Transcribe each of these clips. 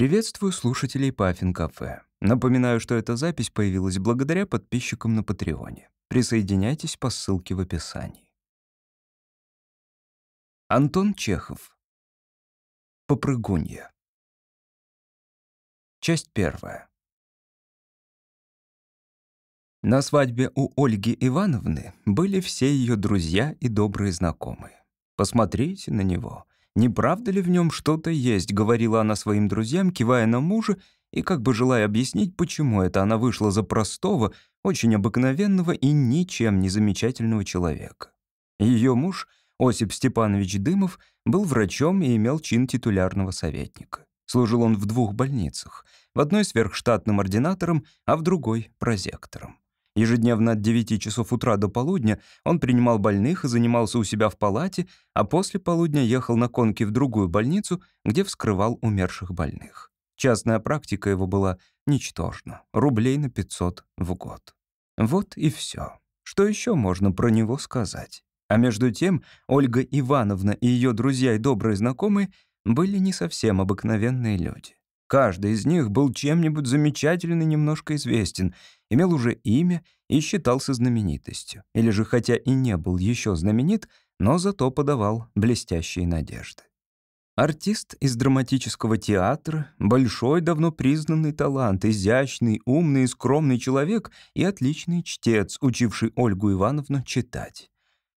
Приветствую слушателей Паффин Кафе. Напоминаю, что эта запись появилась благодаря подписчикам на Патреоне. Присоединяйтесь по ссылке в описании. Антон Чехов. Попрыгунья. Часть первая. На свадьбе у Ольги Ивановны были все ее друзья и добрые знакомые. Посмотрите на него. «Не правда ли в нем что-то есть?» — говорила она своим друзьям, кивая на мужа, и как бы желая объяснить, почему это она вышла за простого, очень обыкновенного и ничем не замечательного человека. Ее муж, Осип Степанович Дымов, был врачом и имел чин титулярного советника. Служил он в двух больницах, в одной сверхштатным ординатором, а в другой — прозектором. Ежедневно от 9 часов утра до полудня он принимал больных и занимался у себя в палате, а после полудня ехал на конке в другую больницу, где вскрывал умерших больных. Частная практика его была ничтожна, рублей на 500 в год. Вот и все. Что еще можно про него сказать? А между тем Ольга Ивановна и ее друзья и добрые знакомые были не совсем обыкновенные люди. Каждый из них был чем-нибудь замечательно немножко известен, имел уже имя и считался знаменитостью. Или же, хотя и не был еще знаменит, но зато подавал блестящие надежды. Артист из драматического театра, большой, давно признанный талант, изящный, умный и скромный человек и отличный чтец, учивший Ольгу Ивановну читать.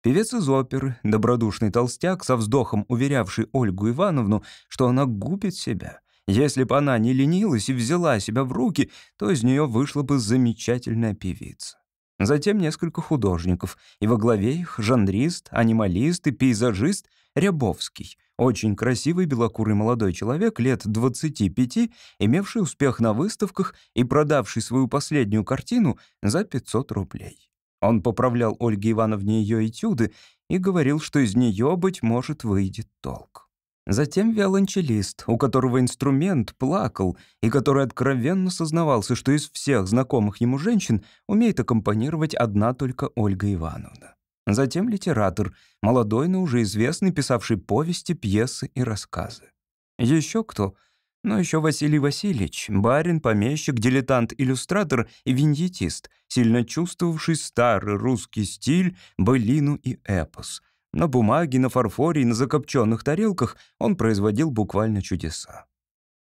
Певец из оперы, добродушный толстяк, со вздохом уверявший Ольгу Ивановну, что она губит себя — если бы она не ленилась и взяла себя в руки, то из нее вышла бы замечательная певица. Затем несколько художников, и во главе их жанрист, анималист и пейзажист Рябовский, очень красивый белокурый молодой человек лет 25, имевший успех на выставках и продавший свою последнюю картину за 500 рублей. Он поправлял Ольге Ивановне ее этюды и говорил, что из нее, быть может, выйдет толк. Затем виолончелист, у которого инструмент плакал и который откровенно сознавался, что из всех знакомых ему женщин умеет аккомпанировать одна только Ольга Ивановна. Затем литератор, молодой, но уже известный, писавший повести, пьесы и рассказы. Еще кто? Ну, еще Василий Васильевич, барин, помещик, дилетант-иллюстратор и виньетист, сильно чувствовавший старый русский стиль, былину и эпос — на бумаге, на фарфоре и на закопченных тарелках он производил буквально чудеса.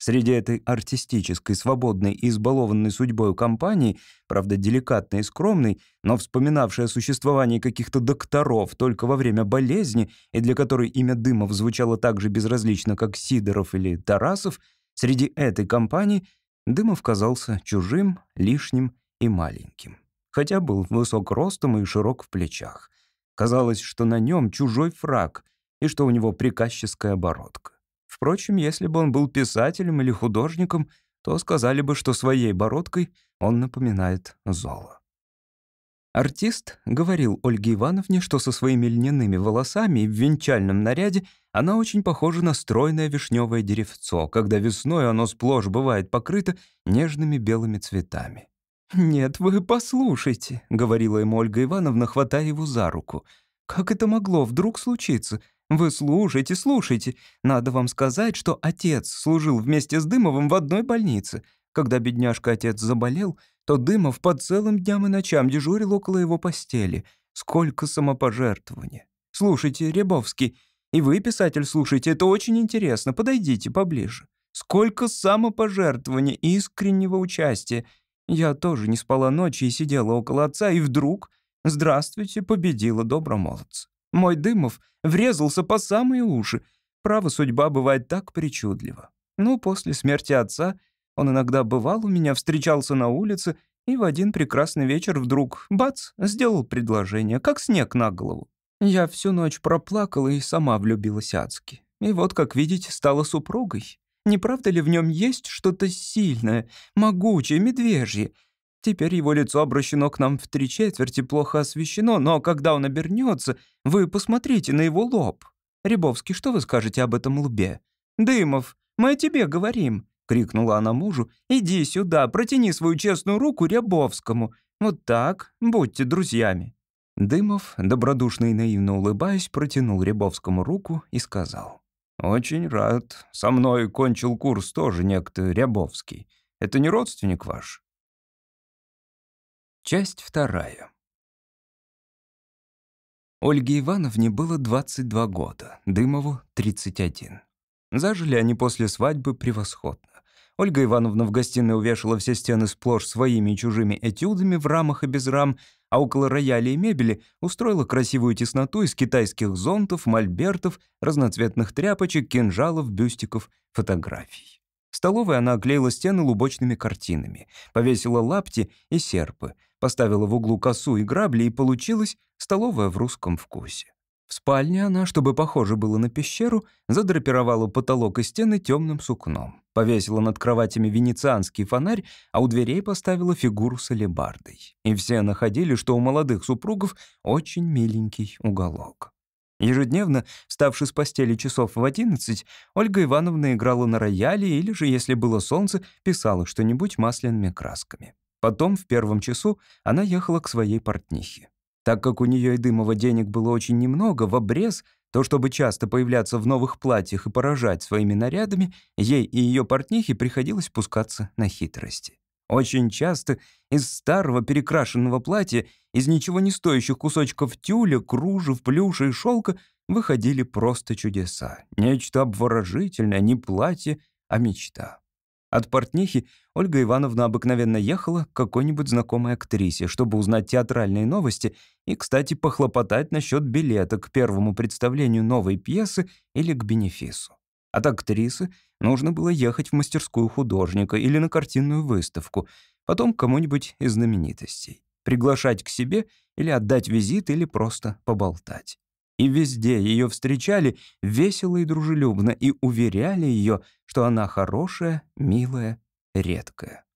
Среди этой артистической, свободной и избалованной судьбой компании, правда, деликатной и скромной, но вспоминавшей о существовании каких-то докторов только во время болезни и для которой имя Дымов звучало так же безразлично, как Сидоров или Тарасов, среди этой компании Дымов казался чужим, лишним и маленьким. Хотя был высок ростом и широк в плечах. Казалось, что на нем чужой фраг и что у него приказческая бородка. Впрочем, если бы он был писателем или художником, то сказали бы, что своей бородкой он напоминает золо. Артист говорил Ольге Ивановне, что со своими льняными волосами и в венчальном наряде она очень похожа на стройное вишневое деревцо, когда весной оно сплошь бывает покрыто нежными белыми цветами. «Нет, вы послушайте», — говорила ему Ольга Ивановна, хватая его за руку. «Как это могло вдруг случиться? Вы слушайте, слушайте. Надо вам сказать, что отец служил вместе с Дымовым в одной больнице. Когда бедняжка-отец заболел, то Дымов по целым дням и ночам дежурил около его постели. Сколько самопожертвования. Слушайте, Рябовский, и вы, писатель, слушайте, это очень интересно, подойдите поближе. Сколько самопожертвования искреннего участия — я тоже не спала ночи и сидела около отца, и вдруг, здравствуйте, победила добромолодца. Мой Дымов врезался по самые уши. Право, судьба бывает так причудлива. Ну, после смерти отца он иногда бывал у меня, встречался на улице, и в один прекрасный вечер вдруг, бац, сделал предложение, как снег на голову. Я всю ночь проплакала и сама влюбилась адски. И вот, как видите, стала супругой. Не правда ли в нем есть что-то сильное, могучее, медвежье? Теперь его лицо обращено к нам в три четверти, плохо освещено, но когда он обернется, вы посмотрите на его лоб. Рябовский, что вы скажете об этом лбе? Дымов, мы о тебе говорим, крикнула она мужу. Иди сюда, протяни свою честную руку Рябовскому. Вот так, будьте друзьями. Дымов, добродушно и наивно улыбаясь, протянул Рябовскому руку и сказал. «Очень рад. Со мной кончил курс тоже некто Рябовский. Это не родственник ваш?» Часть вторая. Ольге Ивановне было 22 года, Дымову — 31. Зажили они после свадьбы превосходно. Ольга Ивановна в гостиной увешала все стены сплошь своими и чужими этюдами в рамах и без рам, а около рояля и мебели устроила красивую тесноту из китайских зонтов, мольбертов, разноцветных тряпочек, кинжалов, бюстиков, фотографий. В столовой она оклеила стены лубочными картинами, повесила лапти и серпы, поставила в углу косу и грабли, и получилась столовая в русском вкусе. В спальне она, чтобы похоже было на пещеру, задрапировала потолок и стены темным сукном, повесила над кроватями венецианский фонарь, а у дверей поставила фигуру с алебардой. И все находили, что у молодых супругов очень миленький уголок. Ежедневно, вставши с постели часов в одиннадцать, Ольга Ивановна играла на рояле или же, если было солнце, писала что-нибудь масляными красками. Потом, в первом часу, она ехала к своей портнихе. Так как у нее и Дымова денег было очень немного, в обрез, то, чтобы часто появляться в новых платьях и поражать своими нарядами, ей и ее портнихе приходилось пускаться на хитрости. Очень часто из старого перекрашенного платья, из ничего не стоящих кусочков тюля, кружев, плюша и шелка выходили просто чудеса. Нечто обворожительное, не платье, а мечта. От портнихи Ольга Ивановна обыкновенно ехала к какой-нибудь знакомой актрисе, чтобы узнать театральные новости и, кстати, похлопотать насчет билета к первому представлению новой пьесы или к бенефису. От актрисы нужно было ехать в мастерскую художника или на картинную выставку, потом кому-нибудь из знаменитостей, приглашать к себе или отдать визит или просто поболтать. И везде ее встречали весело и дружелюбно и уверяли ее, что она хорошая, милая, редкая.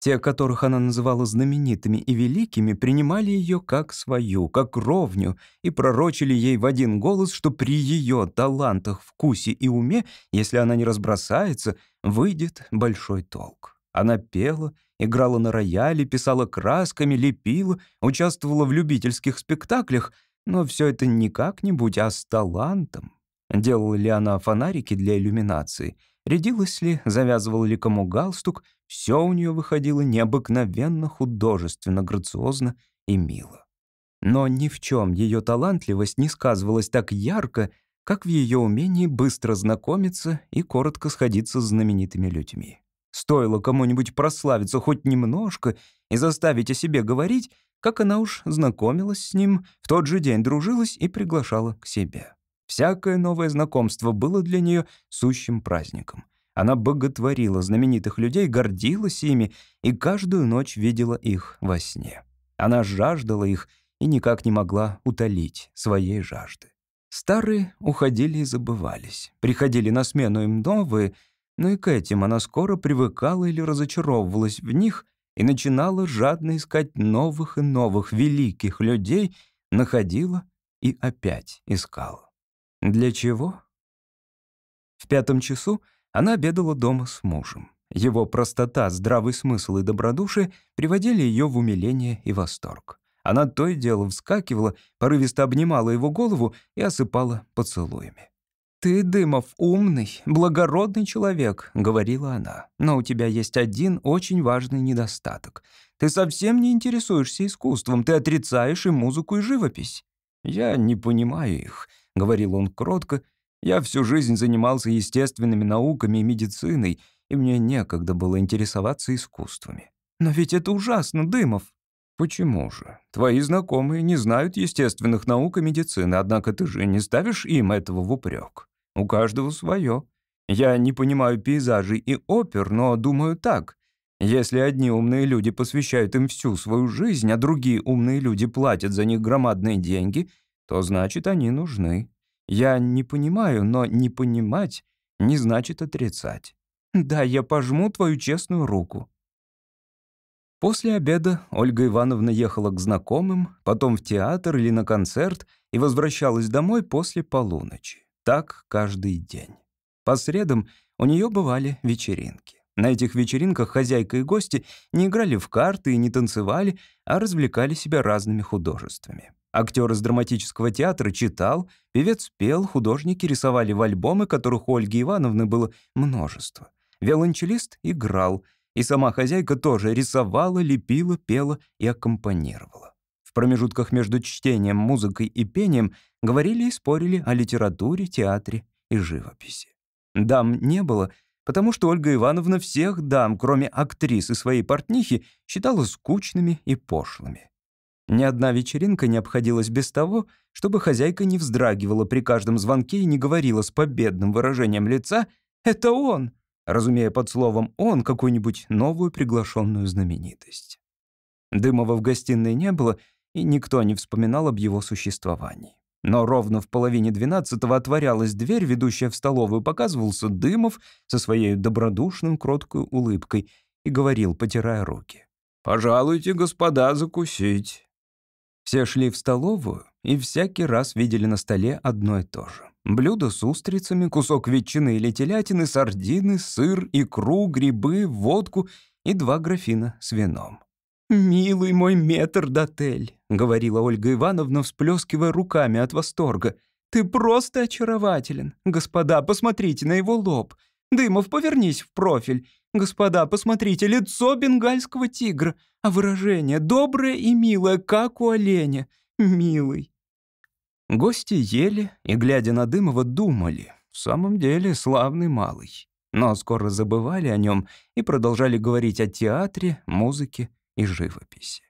Те, которых она называла знаменитыми и великими, принимали ее как свою, как ровню, и пророчили ей в один голос, что при ее талантах, вкусе и уме, если она не разбросается, выйдет большой толк. Она пела, играла на рояле, писала красками, лепила, участвовала в любительских спектаклях — но все это не как-нибудь, а с талантом. Делала ли она фонарики для иллюминации? Рядилась ли, завязывала ли кому галстук? Все у нее выходило необыкновенно художественно, грациозно и мило. Но ни в чем ее талантливость не сказывалась так ярко, как в ее умении быстро знакомиться и коротко сходиться с знаменитыми людьми. Стоило кому-нибудь прославиться хоть немножко и заставить о себе говорить, как она уж знакомилась с ним, в тот же день дружилась и приглашала к себе. Всякое новое знакомство было для нее сущим праздником. Она боготворила знаменитых людей, гордилась ими и каждую ночь видела их во сне. Она жаждала их и никак не могла утолить своей жажды. Старые уходили и забывались. Приходили на смену им новые, но и к этим она скоро привыкала или разочаровывалась в них и начинала жадно искать новых и новых великих людей, находила и опять искала. Для чего? В пятом часу она обедала дома с мужем. Его простота, здравый смысл и добродушие приводили ее в умиление и восторг. Она то и дело вскакивала, порывисто обнимала его голову и осыпала поцелуями. «Ты, Дымов, умный, благородный человек», — говорила она. «Но у тебя есть один очень важный недостаток. Ты совсем не интересуешься искусством, ты отрицаешь и музыку, и живопись». «Я не понимаю их», — говорил он кротко. «Я всю жизнь занимался естественными науками и медициной, и мне некогда было интересоваться искусствами». «Но ведь это ужасно, Дымов». «Почему же? Твои знакомые не знают естественных наук и медицины, однако ты же не ставишь им этого в упрек. У каждого свое. Я не понимаю пейзажей и опер, но думаю так. Если одни умные люди посвящают им всю свою жизнь, а другие умные люди платят за них громадные деньги, то значит, они нужны. Я не понимаю, но не понимать не значит отрицать. Да, я пожму твою честную руку. После обеда Ольга Ивановна ехала к знакомым, потом в театр или на концерт и возвращалась домой после полуночи. Так каждый день. По средам у нее бывали вечеринки. На этих вечеринках хозяйка и гости не играли в карты и не танцевали, а развлекали себя разными художествами. Актер из драматического театра читал, певец пел, художники рисовали в альбомы, которых у Ольги Ивановны было множество. Виолончелист играл, и сама хозяйка тоже рисовала, лепила, пела и аккомпанировала. В промежутках между чтением, музыкой и пением говорили и спорили о литературе, театре и живописи. Дам не было, потому что Ольга Ивановна всех дам, кроме актрис и своей портнихи, считала скучными и пошлыми. Ни одна вечеринка не обходилась без того, чтобы хозяйка не вздрагивала при каждом звонке и не говорила с победным выражением лица «Это он!», разумея под словом «он» какую-нибудь новую приглашенную знаменитость. Дымова в гостиной не было, и никто не вспоминал об его существовании. Но ровно в половине двенадцатого отворялась дверь, ведущая в столовую, показывался Дымов со своей добродушным, кроткой улыбкой и говорил, потирая руки. «Пожалуйте, господа, закусить». Все шли в столовую и всякий раз видели на столе одно и то же. Блюдо с устрицами, кусок ветчины или телятины, сардины, сыр, икру, грибы, водку и два графина с вином. «Милый мой метр-дотель», — говорила Ольга Ивановна, всплескивая руками от восторга. «Ты просто очарователен. Господа, посмотрите на его лоб. Дымов, повернись в профиль. Господа, посмотрите, лицо бенгальского тигра, а выражение доброе и милое, как у оленя. Милый». Гости ели и, глядя на Дымова, думали. В самом деле, славный малый. Но скоро забывали о нем и продолжали говорить о театре, музыке и живописи.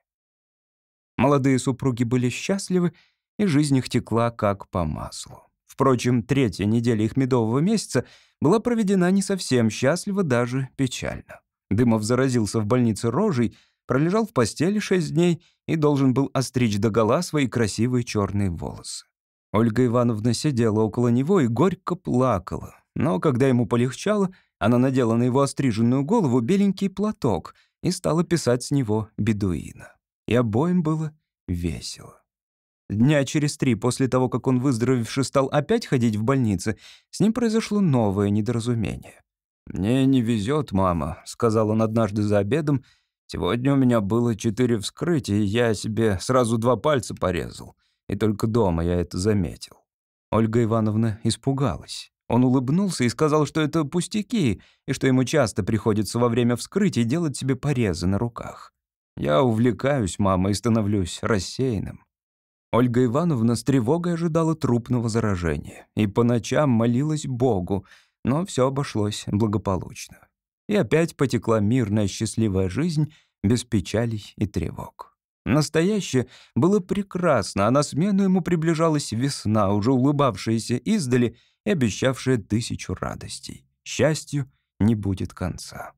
Молодые супруги были счастливы, и жизнь их текла как по маслу. Впрочем, третья неделя их медового месяца была проведена не совсем счастливо, даже печально. Дымов заразился в больнице рожей, пролежал в постели шесть дней и должен был остричь догола свои красивые черные волосы. Ольга Ивановна сидела около него и горько плакала. Но когда ему полегчало, она надела на его остриженную голову беленький платок и стала писать с него бедуина. И обоим было весело. Дня через три после того, как он, выздоровевший, стал опять ходить в больнице, с ним произошло новое недоразумение. «Мне не везет, мама», — сказал он однажды за обедом. «Сегодня у меня было четыре вскрытия, и я себе сразу два пальца порезал и только дома я это заметил. Ольга Ивановна испугалась. Он улыбнулся и сказал, что это пустяки, и что ему часто приходится во время вскрытия делать себе порезы на руках. Я увлекаюсь, мама, и становлюсь рассеянным. Ольга Ивановна с тревогой ожидала трупного заражения и по ночам молилась Богу, но все обошлось благополучно. И опять потекла мирная счастливая жизнь без печалей и тревог. Настоящее было прекрасно, а на смену ему приближалась весна, уже улыбавшаяся издали и обещавшая тысячу радостей. Счастью не будет конца.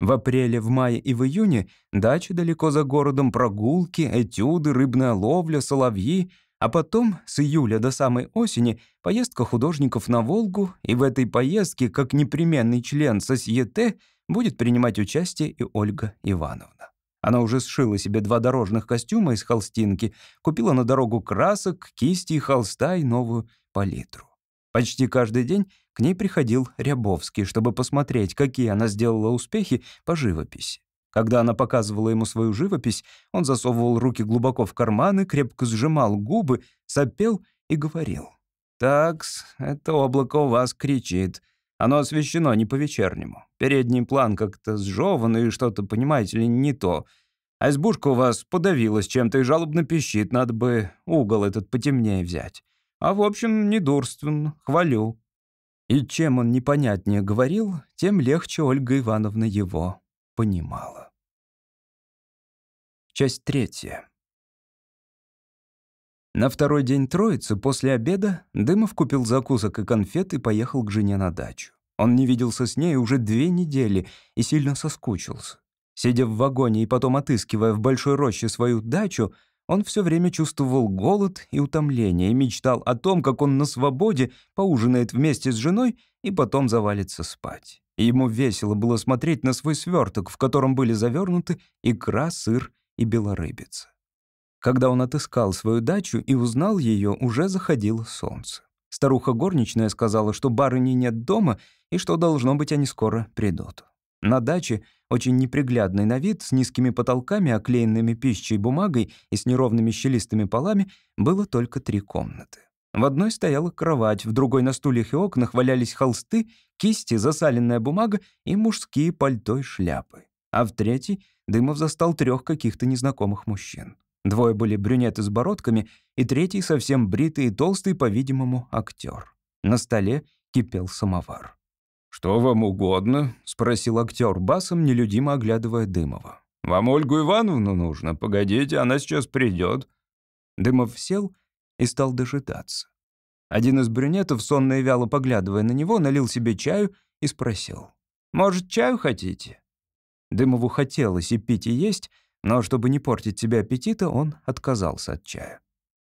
В апреле, в мае и в июне дача далеко за городом, прогулки, этюды, рыбная ловля, соловьи, а потом с июля до самой осени поездка художников на Волгу, и в этой поездке, как непременный член Сосьете, будет принимать участие и Ольга Ивановна. Она уже сшила себе два дорожных костюма из холстинки, купила на дорогу красок, кисти, холста и новую палитру. Почти каждый день к ней приходил Рябовский, чтобы посмотреть, какие она сделала успехи по живописи. Когда она показывала ему свою живопись, он засовывал руки глубоко в карманы, крепко сжимал губы, сопел и говорил. «Такс, это облако у вас кричит. Оно освещено не по-вечернему. Передний план как-то сжёван и что-то, понимаете ли, не то. А избушка у вас подавилась чем-то и жалобно пищит, надо бы угол этот потемнее взять. А в общем, недурственно, хвалю». И чем он непонятнее говорил, тем легче Ольга Ивановна его понимала. Часть третья. На второй день Троицы после обеда Дымов купил закусок и конфет и поехал к жене на дачу. Он не виделся с ней уже две недели и сильно соскучился. Сидя в вагоне и потом отыскивая в большой роще свою дачу, он все время чувствовал голод и утомление и мечтал о том, как он на свободе поужинает вместе с женой и потом завалится спать. Ему весело было смотреть на свой сверток, в котором были завернуты икра, сыр и белорыбица. Когда он отыскал свою дачу и узнал ее, уже заходило солнце. Старуха горничная сказала, что барыни нет дома и что, должно быть, они скоро придут. На даче, очень неприглядный на вид, с низкими потолками, оклеенными пищей бумагой и с неровными щелистыми полами, было только три комнаты. В одной стояла кровать, в другой на стульях и окнах валялись холсты, кисти, засаленная бумага и мужские пальто и шляпы. А в третьей Дымов застал трех каких-то незнакомых мужчин. Двое были брюнеты с бородками, и третий совсем бритый и толстый, по-видимому, актер. На столе кипел самовар. «Что вам угодно?» — спросил актер басом, нелюдимо оглядывая Дымова. «Вам Ольгу Ивановну нужно? Погодите, она сейчас придет». Дымов сел и стал дожидаться. Один из брюнетов, сонно и вяло поглядывая на него, налил себе чаю и спросил. «Может, чаю хотите?» Дымову хотелось и пить, и есть, но чтобы не портить себе аппетита, он отказался от чая.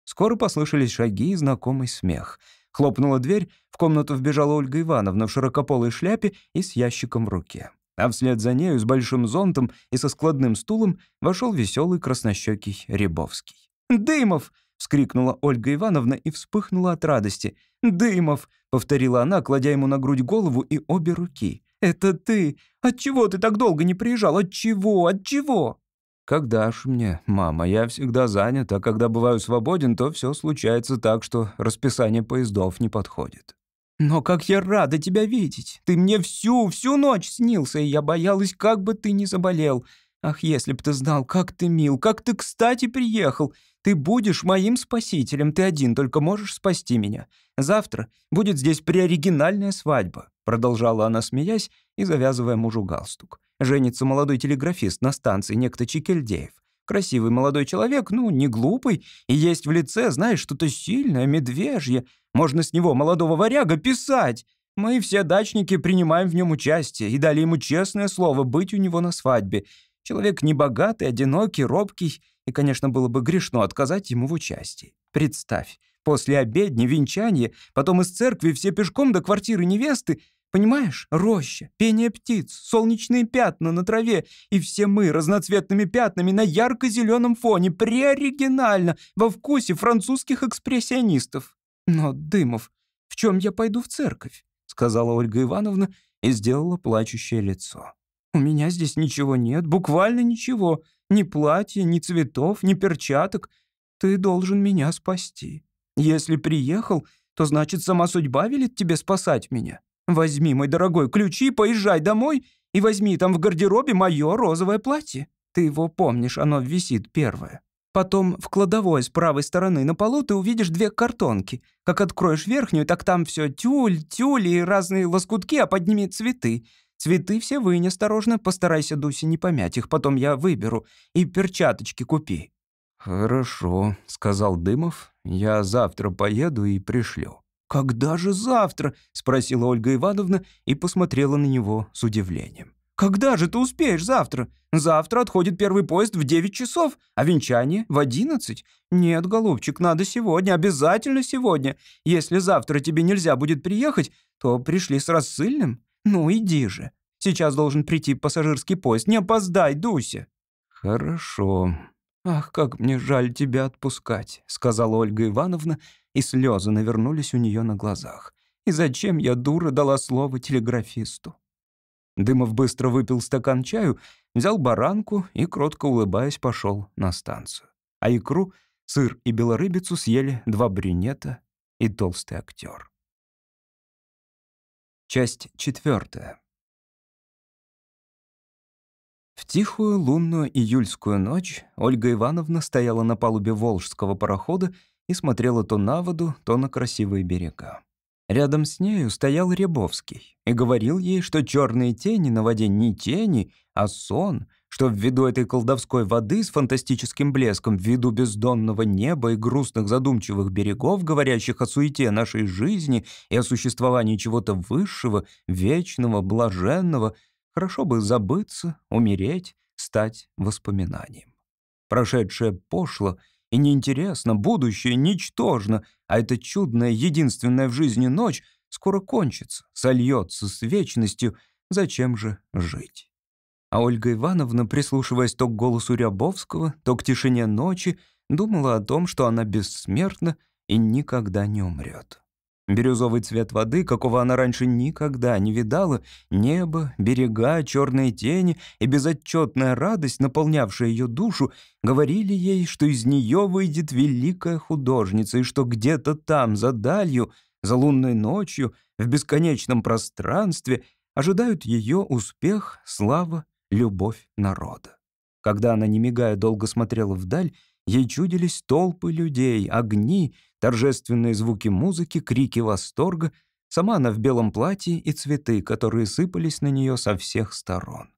Скоро послышались шаги и знакомый смех — Хлопнула дверь, в комнату вбежала Ольга Ивановна в широкополой шляпе и с ящиком в руке. А вслед за нею с большим зонтом и со складным стулом вошел веселый краснощекий Рябовский. «Дымов!» — вскрикнула Ольга Ивановна и вспыхнула от радости. «Дымов!» — повторила она, кладя ему на грудь голову и обе руки. «Это ты! Отчего ты так долго не приезжал? Отчего? Отчего?» «Когда ж мне, мама, я всегда занят, а когда бываю свободен, то все случается так, что расписание поездов не подходит». «Но как я рада тебя видеть! Ты мне всю, всю ночь снился, и я боялась, как бы ты не заболел. Ах, если б ты знал, как ты мил, как ты кстати приехал. Ты будешь моим спасителем, ты один только можешь спасти меня. Завтра будет здесь приоригинальная свадьба», продолжала она, смеясь и завязывая мужу галстук. Женится молодой телеграфист на станции, некто Чекельдеев. Красивый молодой человек, ну, не глупый, и есть в лице, знаешь, что-то сильное, медвежье. Можно с него, молодого варяга, писать. Мы все дачники принимаем в нем участие и дали ему честное слово быть у него на свадьбе. Человек небогатый, одинокий, робкий, и, конечно, было бы грешно отказать ему в участии. Представь, после обедни, венчания, потом из церкви все пешком до квартиры невесты, Понимаешь? Роща, пение птиц, солнечные пятна на траве, и все мы разноцветными пятнами на ярко-зеленом фоне, преоригинально, во вкусе французских экспрессионистов. Но, Дымов, в чем я пойду в церковь? Сказала Ольга Ивановна и сделала плачущее лицо. У меня здесь ничего нет, буквально ничего. Ни платья, ни цветов, ни перчаток. Ты должен меня спасти. Если приехал, то значит, сама судьба велит тебе спасать меня. Возьми, мой дорогой, ключи, поезжай домой и возьми там в гардеробе мое розовое платье. Ты его помнишь, оно висит первое. Потом в кладовой с правой стороны на полу ты увидишь две картонки. Как откроешь верхнюю, так там все тюль, тюль и разные лоскутки, а под ними цветы. Цветы все вынь осторожно, постарайся, Дуся, не помять их, потом я выберу. И перчаточки купи». «Хорошо», — сказал Дымов. «Я завтра поеду и пришлю». «Когда же завтра?» — спросила Ольга Ивановна и посмотрела на него с удивлением. «Когда же ты успеешь завтра? Завтра отходит первый поезд в 9 часов, а венчание в 11. Нет, голубчик, надо сегодня, обязательно сегодня. Если завтра тебе нельзя будет приехать, то пришли с рассыльным. Ну, иди же. Сейчас должен прийти пассажирский поезд. Не опоздай, Дуся». «Хорошо». «Ах, как мне жаль тебя отпускать», — сказала Ольга Ивановна и слезы навернулись у нее на глазах. И зачем я, дура, дала слово телеграфисту? Дымов быстро выпил стакан чаю, взял баранку и, кротко улыбаясь, пошел на станцию. А икру, сыр и белорыбицу съели два брюнета и толстый актер. Часть четвертая. В тихую лунную июльскую ночь Ольга Ивановна стояла на палубе Волжского парохода и смотрела то на воду, то на красивые берега. Рядом с нею стоял Рябовский и говорил ей, что черные тени на воде не тени, а сон, что ввиду этой колдовской воды с фантастическим блеском, ввиду бездонного неба и грустных задумчивых берегов, говорящих о суете нашей жизни и о существовании чего-то высшего, вечного, блаженного, хорошо бы забыться, умереть, стать воспоминанием. Прошедшее пошло — и неинтересно, будущее ничтожно, а эта чудная, единственная в жизни ночь скоро кончится, сольется с вечностью. Зачем же жить? А Ольга Ивановна, прислушиваясь то к голосу Рябовского, то к тишине ночи, думала о том, что она бессмертна и никогда не умрет. Бирюзовый цвет воды, какого она раньше никогда не видала, небо, берега, черные тени и безотчетная радость, наполнявшая ее душу, говорили ей, что из нее выйдет великая художница и что где-то там, за далью, за лунной ночью, в бесконечном пространстве ожидают ее успех, слава, любовь народа. Когда она, не мигая, долго смотрела вдаль, ей чудились толпы людей, огни, торжественные звуки музыки, крики восторга, сама она в белом платье и цветы, которые сыпались на нее со всех сторон.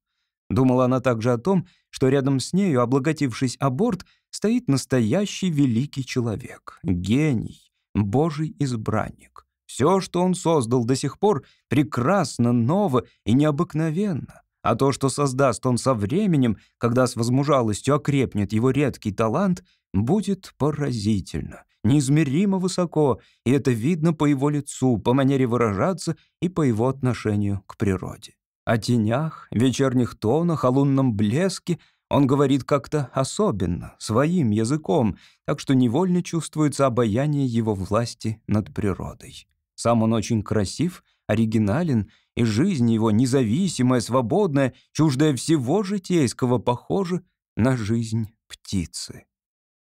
Думала она также о том, что рядом с нею, облаготившись о борт, стоит настоящий великий человек, гений, божий избранник. Все, что он создал до сих пор, прекрасно, ново и необыкновенно. А то, что создаст он со временем, когда с возмужалостью окрепнет его редкий талант, будет поразительно, неизмеримо высоко, и это видно по его лицу, по манере выражаться и по его отношению к природе. О тенях, вечерних тонах, о лунном блеске он говорит как-то особенно, своим языком, так что невольно чувствуется обаяние его власти над природой. Сам он очень красив, оригинален и жизнь его, независимая, свободная, чуждая всего житейского, похожа на жизнь птицы.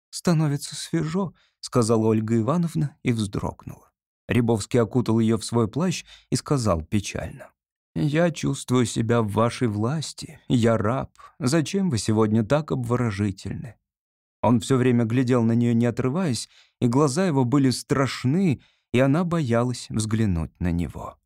«Становится свежо», — сказала Ольга Ивановна и вздрогнула. Рябовский окутал ее в свой плащ и сказал печально. «Я чувствую себя в вашей власти. Я раб. Зачем вы сегодня так обворожительны?» Он все время глядел на нее, не отрываясь, и глаза его были страшны, и она боялась взглянуть на него.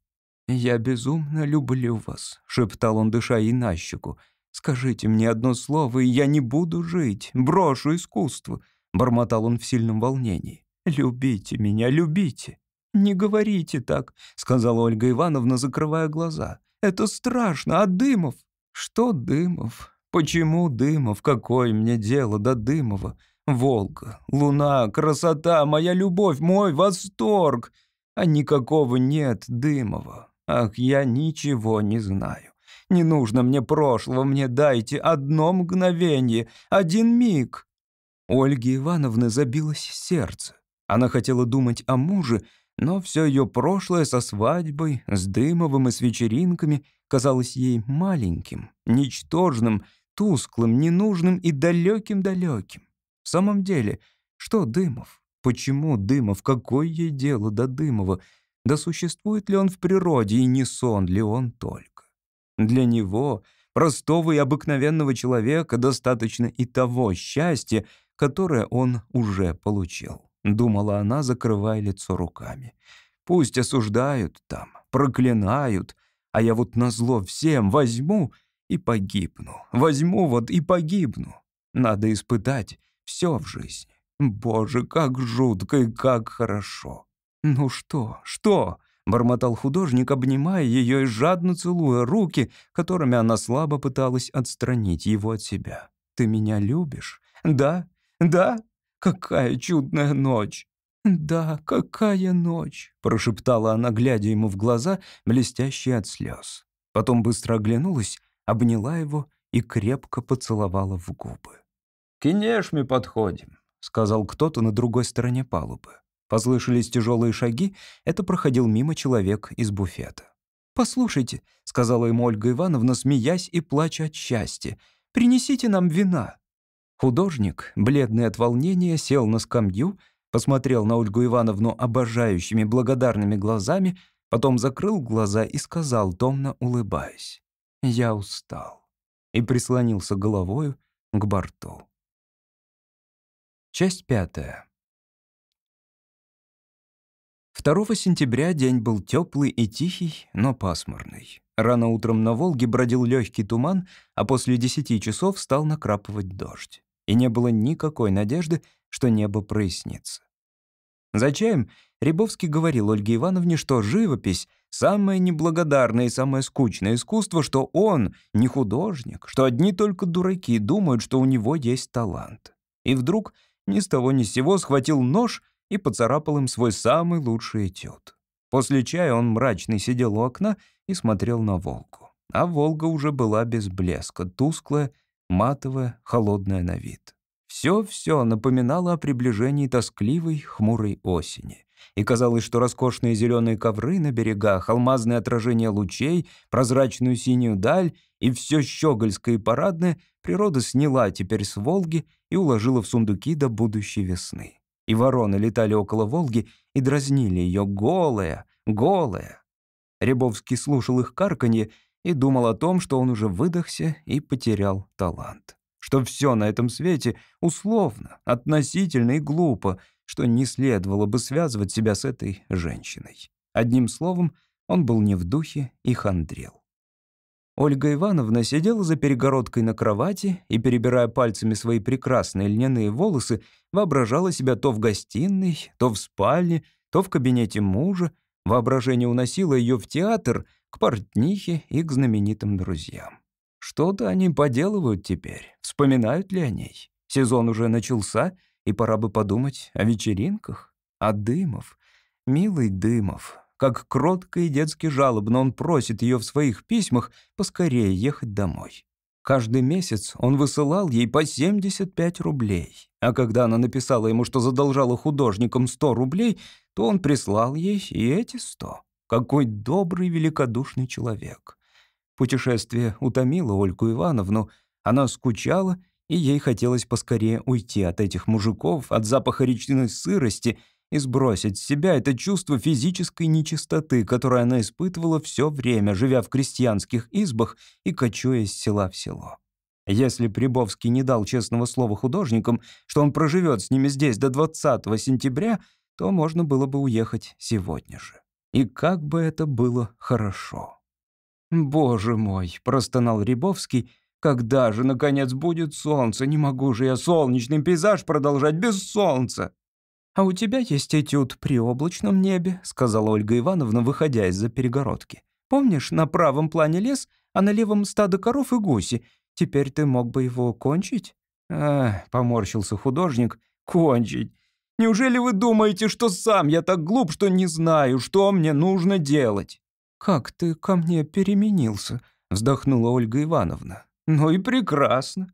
«Я безумно люблю вас», — шептал он, дыша ей на щеку. «Скажите мне одно слово, и я не буду жить, брошу искусство», — бормотал он в сильном волнении. «Любите меня, любите». «Не говорите так», — сказала Ольга Ивановна, закрывая глаза. «Это страшно, а Дымов?» «Что Дымов? Почему Дымов? Какое мне дело до Дымова? Волга, луна, красота, моя любовь, мой восторг. А никакого нет Дымова. Ах, я ничего не знаю. Не нужно мне прошлого, мне дайте одно мгновение, один миг». У Ольги Ивановны забилось сердце. Она хотела думать о муже, но все ее прошлое со свадьбой, с Дымовым и с вечеринками казалось ей маленьким, ничтожным, тусклым, ненужным и далеким-далеким. В самом деле, что Дымов? Почему Дымов? Какое ей дело до Дымова? Да существует ли он в природе, и не сон ли он только? Для него, простого и обыкновенного человека, достаточно и того счастья, которое он уже получил. Думала она, закрывая лицо руками. Пусть осуждают там, проклинают, а я вот назло всем возьму и погибну. Возьму вот и погибну. Надо испытать все в жизни. Боже, как жутко и как хорошо. «Ну что, что?» — бормотал художник, обнимая ее и жадно целуя руки, которыми она слабо пыталась отстранить его от себя. «Ты меня любишь? Да? Да? Какая чудная ночь!» «Да, какая ночь!» — прошептала она, глядя ему в глаза, блестящие от слез. Потом быстро оглянулась, обняла его и крепко поцеловала в губы. «К Инешме подходим», — сказал кто-то на другой стороне палубы. Послышались тяжелые шаги, это проходил мимо человек из буфета. «Послушайте», — сказала ему Ольга Ивановна, смеясь и плача от счастья, — «принесите нам вина». Художник, бледный от волнения, сел на скамью, посмотрел на Ольгу Ивановну обожающими благодарными глазами, потом закрыл глаза и сказал, томно улыбаясь, «Я устал», и прислонился головою к борту. Часть пятая. 2 сентября день был теплый и тихий, но пасмурный. Рано утром на Волге бродил легкий туман, а после десяти часов стал накрапывать дождь. И не было никакой надежды, что небо прояснится. За чаем Рябовский говорил Ольге Ивановне, что живопись — самое неблагодарное и самое скучное искусство, что он не художник, что одни только дураки думают, что у него есть талант. И вдруг ни с того ни с сего схватил нож и поцарапал им свой самый лучший этюд. После чая он мрачный сидел у окна и смотрел на Волгу. А Волга уже была без блеска, тусклая, матовая, холодная на вид. Все-все напоминало о приближении тоскливой, хмурой осени. И казалось, что роскошные зеленые ковры на берегах, алмазное отражение лучей, прозрачную синюю даль и все щегольское и парадное природа сняла теперь с Волги и уложила в сундуки до будущей весны. И вороны летали около Волги и дразнили ее голая, голая. Рябовский слушал их карканье и думал о том, что он уже выдохся и потерял талант. Что все на этом свете условно, относительно и глупо, что не следовало бы связывать себя с этой женщиной. Одним словом, он был не в духе и хандрил. Ольга Ивановна сидела за перегородкой на кровати и, перебирая пальцами свои прекрасные льняные волосы, воображала себя то в гостиной, то в спальне, то в кабинете мужа. Воображение уносило ее в театр, к портнихе и к знаменитым друзьям. Что-то они поделывают теперь, вспоминают ли о ней. Сезон уже начался, и пора бы подумать о вечеринках, о Дымов. Милый Дымов, как кротко и детски жалобно он просит ее в своих письмах поскорее ехать домой. Каждый месяц он высылал ей по 75 рублей. А когда она написала ему, что задолжала художникам 100 рублей, то он прислал ей и эти 100. Какой добрый, великодушный человек. Путешествие утомило Ольгу Ивановну. Она скучала, и ей хотелось поскорее уйти от этих мужиков, от запаха речной сырости и сбросить с себя это чувство физической нечистоты, которое она испытывала все время, живя в крестьянских избах и кочуя из села в село. Если Прибовский не дал честного слова художникам, что он проживет с ними здесь до 20 сентября, то можно было бы уехать сегодня же. И как бы это было хорошо. «Боже мой!» — простонал Рябовский. «Когда же, наконец, будет солнце? Не могу же я солнечный пейзаж продолжать без солнца!» «А у тебя есть этюд при облачном небе», — сказала Ольга Ивановна, выходя из-за перегородки. «Помнишь, на правом плане лес, а на левом стадо коров и гуси? Теперь ты мог бы его кончить?» «А, — поморщился художник, — кончить. Неужели вы думаете, что сам я так глуп, что не знаю, что мне нужно делать?» «Как ты ко мне переменился?» — вздохнула Ольга Ивановна. «Ну и прекрасно».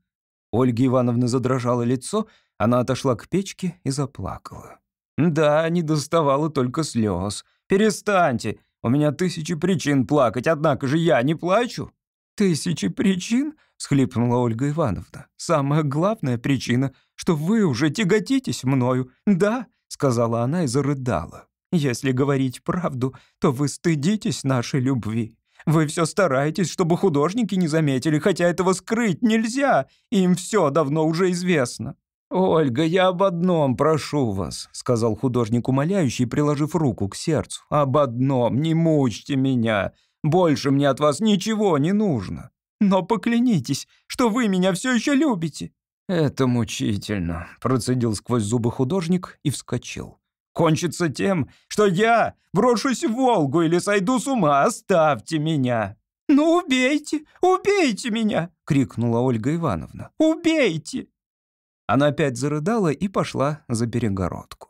Ольга Ивановна задрожала лицо, — она отошла к печке и заплакала. «Да, не доставало только слез. Перестаньте! У меня тысячи причин плакать, однако же я не плачу». «Тысячи причин?» — схлипнула Ольга Ивановна. «Самая главная причина, что вы уже тяготитесь мною. Да?» — сказала она и зарыдала. «Если говорить правду, то вы стыдитесь нашей любви. Вы все стараетесь, чтобы художники не заметили, хотя этого скрыть нельзя, им все давно уже известно. «Ольга, я об одном прошу вас», — сказал художник умоляющий, приложив руку к сердцу. «Об одном, не мучьте меня. Больше мне от вас ничего не нужно. Но поклянитесь, что вы меня все еще любите». «Это мучительно», — процедил сквозь зубы художник и вскочил. «Кончится тем, что я брошусь в Волгу или сойду с ума. Оставьте меня». «Ну, убейте, убейте меня!» — крикнула Ольга Ивановна. «Убейте!» Она опять зарыдала и пошла за перегородку.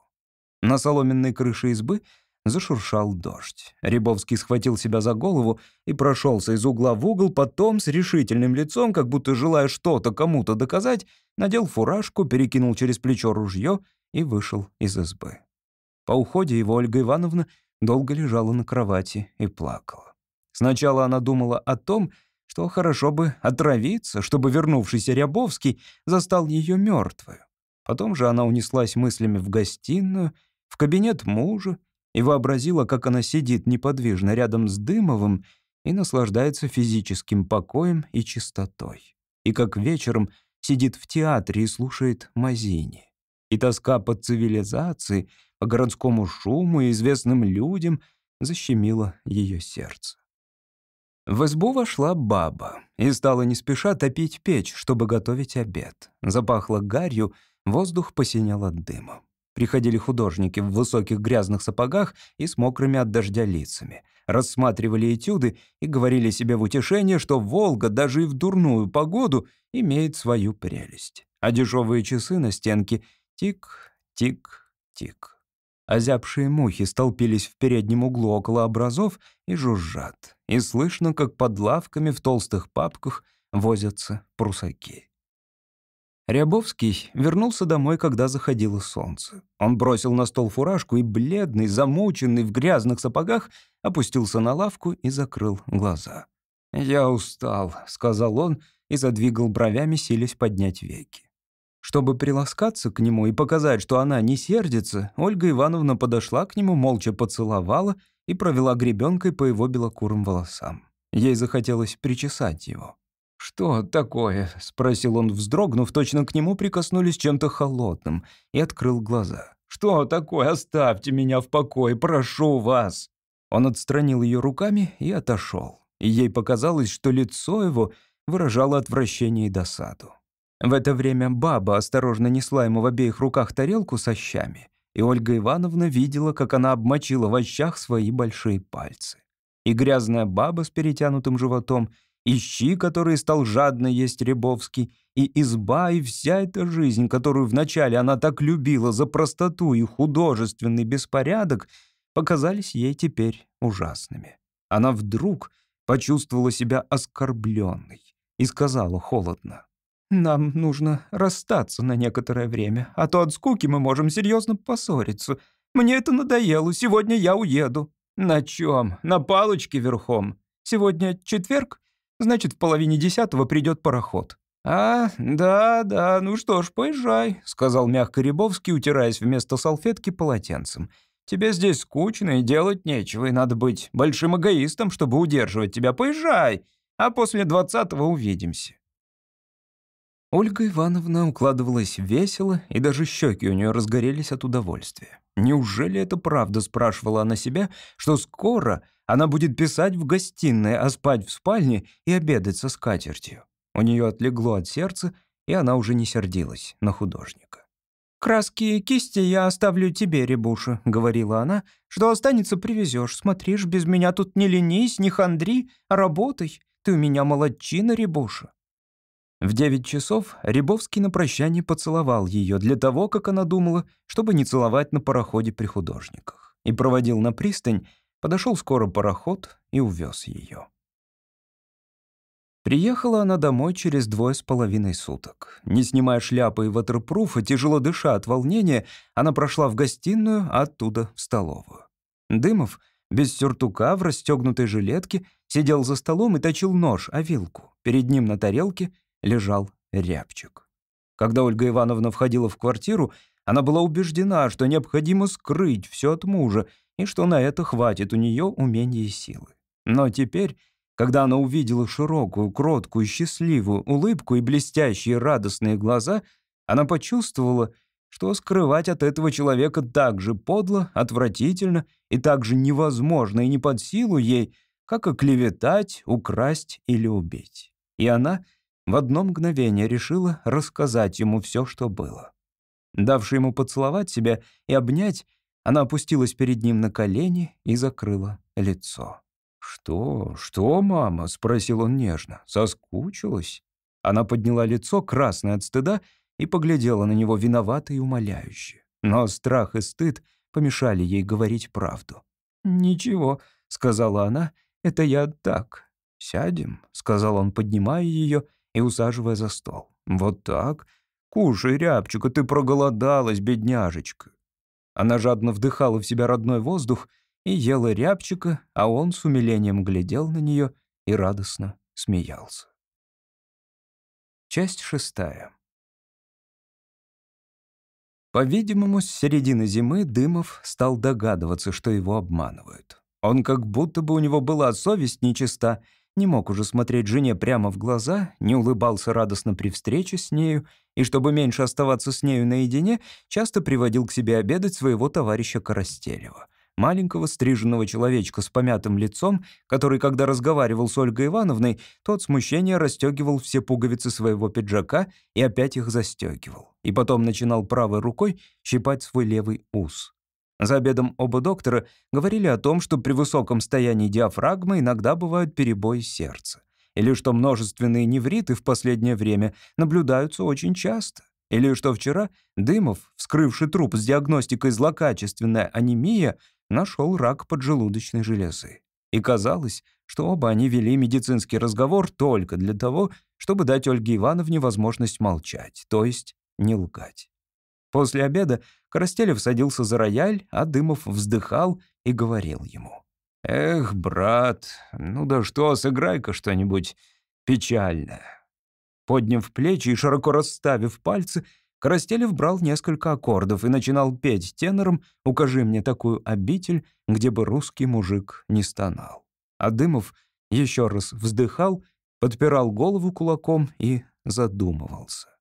На соломенной крыше избы зашуршал дождь. Рябовский схватил себя за голову и прошелся из угла в угол, потом с решительным лицом, как будто желая что-то кому-то доказать, надел фуражку, перекинул через плечо ружье и вышел из избы. По уходе его Ольга Ивановна долго лежала на кровати и плакала. Сначала она думала о том, что хорошо бы отравиться, чтобы вернувшийся Рябовский застал ее мертвую. Потом же она унеслась мыслями в гостиную, в кабинет мужа и вообразила, как она сидит неподвижно рядом с Дымовым и наслаждается физическим покоем и чистотой. И как вечером сидит в театре и слушает Мазини. И тоска по цивилизации, по городскому шуму и известным людям защемила ее сердце. В избу вошла баба и стала не спеша топить печь, чтобы готовить обед. Запахло гарью, воздух посинял от дыма. Приходили художники в высоких грязных сапогах и с мокрыми от дождя лицами. Рассматривали этюды и говорили себе в утешение, что Волга даже и в дурную погоду имеет свою прелесть. А дешевые часы на стенке тик, тик, тик. Озябшие мухи столпились в переднем углу около образов и жужжат. И слышно, как под лавками в толстых папках возятся прусаки. Рябовский вернулся домой, когда заходило солнце. Он бросил на стол фуражку и, бледный, замученный в грязных сапогах, опустился на лавку и закрыл глаза. «Я устал», — сказал он и задвигал бровями, силясь поднять веки. Чтобы приласкаться к нему и показать, что она не сердится, Ольга Ивановна подошла к нему, молча поцеловала и провела гребенкой по его белокурым волосам. Ей захотелось причесать его. «Что такое?» — спросил он, вздрогнув, точно к нему прикоснулись чем-то холодным, и открыл глаза. «Что такое? Оставьте меня в покое, прошу вас!» Он отстранил ее руками и отошел. И ей показалось, что лицо его выражало отвращение и досаду. В это время баба осторожно несла ему в обеих руках тарелку со щами, и Ольга Ивановна видела, как она обмочила в овощах свои большие пальцы. И грязная баба с перетянутым животом — и щи, которые стал жадно есть Рябовский, и изба, и вся эта жизнь, которую вначале она так любила за простоту и художественный беспорядок, показались ей теперь ужасными. Она вдруг почувствовала себя оскорбленной и сказала холодно. «Нам нужно расстаться на некоторое время, а то от скуки мы можем серьезно поссориться. Мне это надоело, сегодня я уеду». «На чем? На палочке верхом? Сегодня четверг? Значит, в половине десятого придет пароход». «А, да, да, ну что ж, поезжай», — сказал мягко Рябовский, утираясь вместо салфетки полотенцем. «Тебе здесь скучно и делать нечего, и надо быть большим эгоистом, чтобы удерживать тебя. Поезжай, а после двадцатого увидимся». Ольга Ивановна укладывалась весело, и даже щеки у нее разгорелись от удовольствия. Неужели это правда, спрашивала она себя, что скоро она будет писать в гостиной, а спать в спальне и обедать со скатертью. У нее отлегло от сердца, и она уже не сердилась на художника. «Краски и кисти я оставлю тебе, Рябуша», — говорила она. «Что останется, привезешь. Смотришь, без меня тут не ленись, не хандри, а работай. Ты у меня молодчина, Рябуша». В девять часов Рябовский на прощание поцеловал ее для того, как она думала, чтобы не целовать на пароходе при художниках, и проводил на пристань, Подошел скоро пароход и увез ее. Приехала она домой через двое с половиной суток. Не снимая шляпы и ватерпруфа, тяжело дыша от волнения, она прошла в гостиную, а оттуда в столовую. Дымов, без сюртука, в расстегнутой жилетке, сидел за столом и точил нож, а вилку. Перед ним на тарелке лежал рябчик. Когда Ольга Ивановна входила в квартиру, она была убеждена, что необходимо скрыть все от мужа, и что на это хватит у нее умения и силы. Но теперь, когда она увидела широкую, кроткую, счастливую улыбку и блестящие радостные глаза, она почувствовала, что скрывать от этого человека так же подло, отвратительно и так же невозможно и не под силу ей, как оклеветать, украсть или убить. И она в одно мгновение решила рассказать ему все, что было. Давши ему поцеловать себя и обнять, она опустилась перед ним на колени и закрыла лицо. «Что? Что, мама?» — спросил он нежно. «Соскучилась?» Она подняла лицо, красное от стыда, и поглядела на него виновато и умоляюще. Но страх и стыд помешали ей говорить правду. «Ничего», — сказала она, — «это я так». «Сядем», — сказал он, поднимая ее и усаживая за стол. «Вот так? Кушай, рябчика, ты проголодалась, бедняжечка». Она жадно вдыхала в себя родной воздух и ела рябчика, а он с умилением глядел на нее и радостно смеялся. Часть шестая. По-видимому, с середины зимы Дымов стал догадываться, что его обманывают. Он как будто бы у него была совесть нечиста, не мог уже смотреть жене прямо в глаза, не улыбался радостно при встрече с нею и, чтобы меньше оставаться с нею наедине, часто приводил к себе обедать своего товарища Коростелева, маленького стриженного человечка с помятым лицом, который, когда разговаривал с Ольгой Ивановной, тот смущение расстегивал все пуговицы своего пиджака и опять их застегивал, и потом начинал правой рукой щипать свой левый ус. За обедом оба доктора говорили о том, что при высоком стоянии диафрагмы иногда бывают перебои сердца, или что множественные невриты в последнее время наблюдаются очень часто, или что вчера Дымов, вскрывший труп с диагностикой злокачественная анемия, нашел рак поджелудочной железы. И казалось, что оба они вели медицинский разговор только для того, чтобы дать Ольге Ивановне возможность молчать, то есть не лгать. После обеда Коростелев садился за рояль, а Дымов вздыхал и говорил ему. «Эх, брат, ну да что, сыграй-ка что-нибудь печальное». Подняв плечи и широко расставив пальцы, Коростелев брал несколько аккордов и начинал петь тенором «Укажи мне такую обитель, где бы русский мужик не стонал». А Дымов еще раз вздыхал, подпирал голову кулаком и задумывался.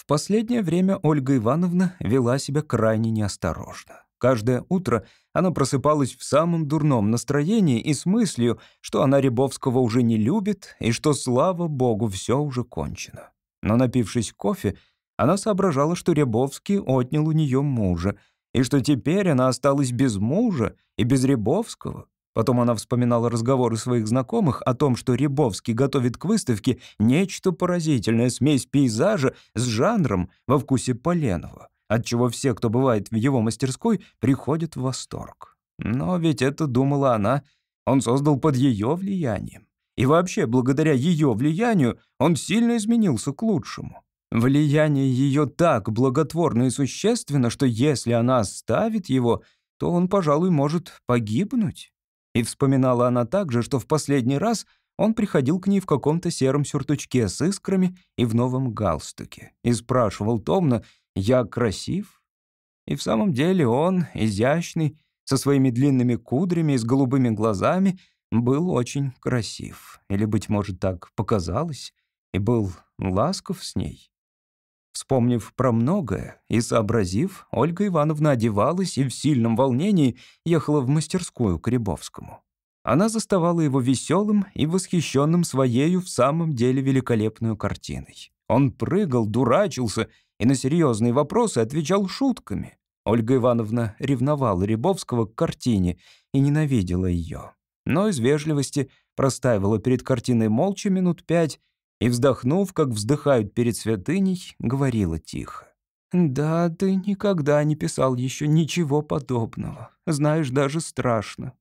В последнее время Ольга Ивановна вела себя крайне неосторожно. Каждое утро она просыпалась в самом дурном настроении и с мыслью, что она Рябовского уже не любит и что, слава богу, все уже кончено. Но напившись кофе, она соображала, что Рябовский отнял у нее мужа, и что теперь она осталась без мужа и без Рябовского. Потом она вспоминала разговоры своих знакомых о том, что Рябовский готовит к выставке нечто поразительное, смесь пейзажа с жанром во вкусе Поленова, отчего все, кто бывает в его мастерской, приходят в восторг. Но ведь это, думала она, он создал под ее влиянием. И вообще, благодаря ее влиянию, он сильно изменился к лучшему. Влияние ее так благотворно и существенно, что если она оставит его, то он, пожалуй, может погибнуть. И вспоминала она также, что в последний раз он приходил к ней в каком-то сером сюртучке с искрами и в новом галстуке. И спрашивал томно, «Я красив?» И в самом деле он, изящный, со своими длинными кудрями и с голубыми глазами, был очень красив. Или, быть может, так показалось, и был ласков с ней. Вспомнив про многое и сообразив, Ольга Ивановна одевалась и в сильном волнении ехала в мастерскую к Рябовскому. Она заставала его веселым и восхищенным своею в самом деле великолепную картиной. Он прыгал, дурачился и на серьезные вопросы отвечал шутками. Ольга Ивановна ревновала Рябовского к картине и ненавидела ее. Но из вежливости простаивала перед картиной молча минут пять и, вздохнув, как вздыхают перед святыней, говорила тихо. «Да, ты никогда не писал еще ничего подобного. Знаешь, даже страшно».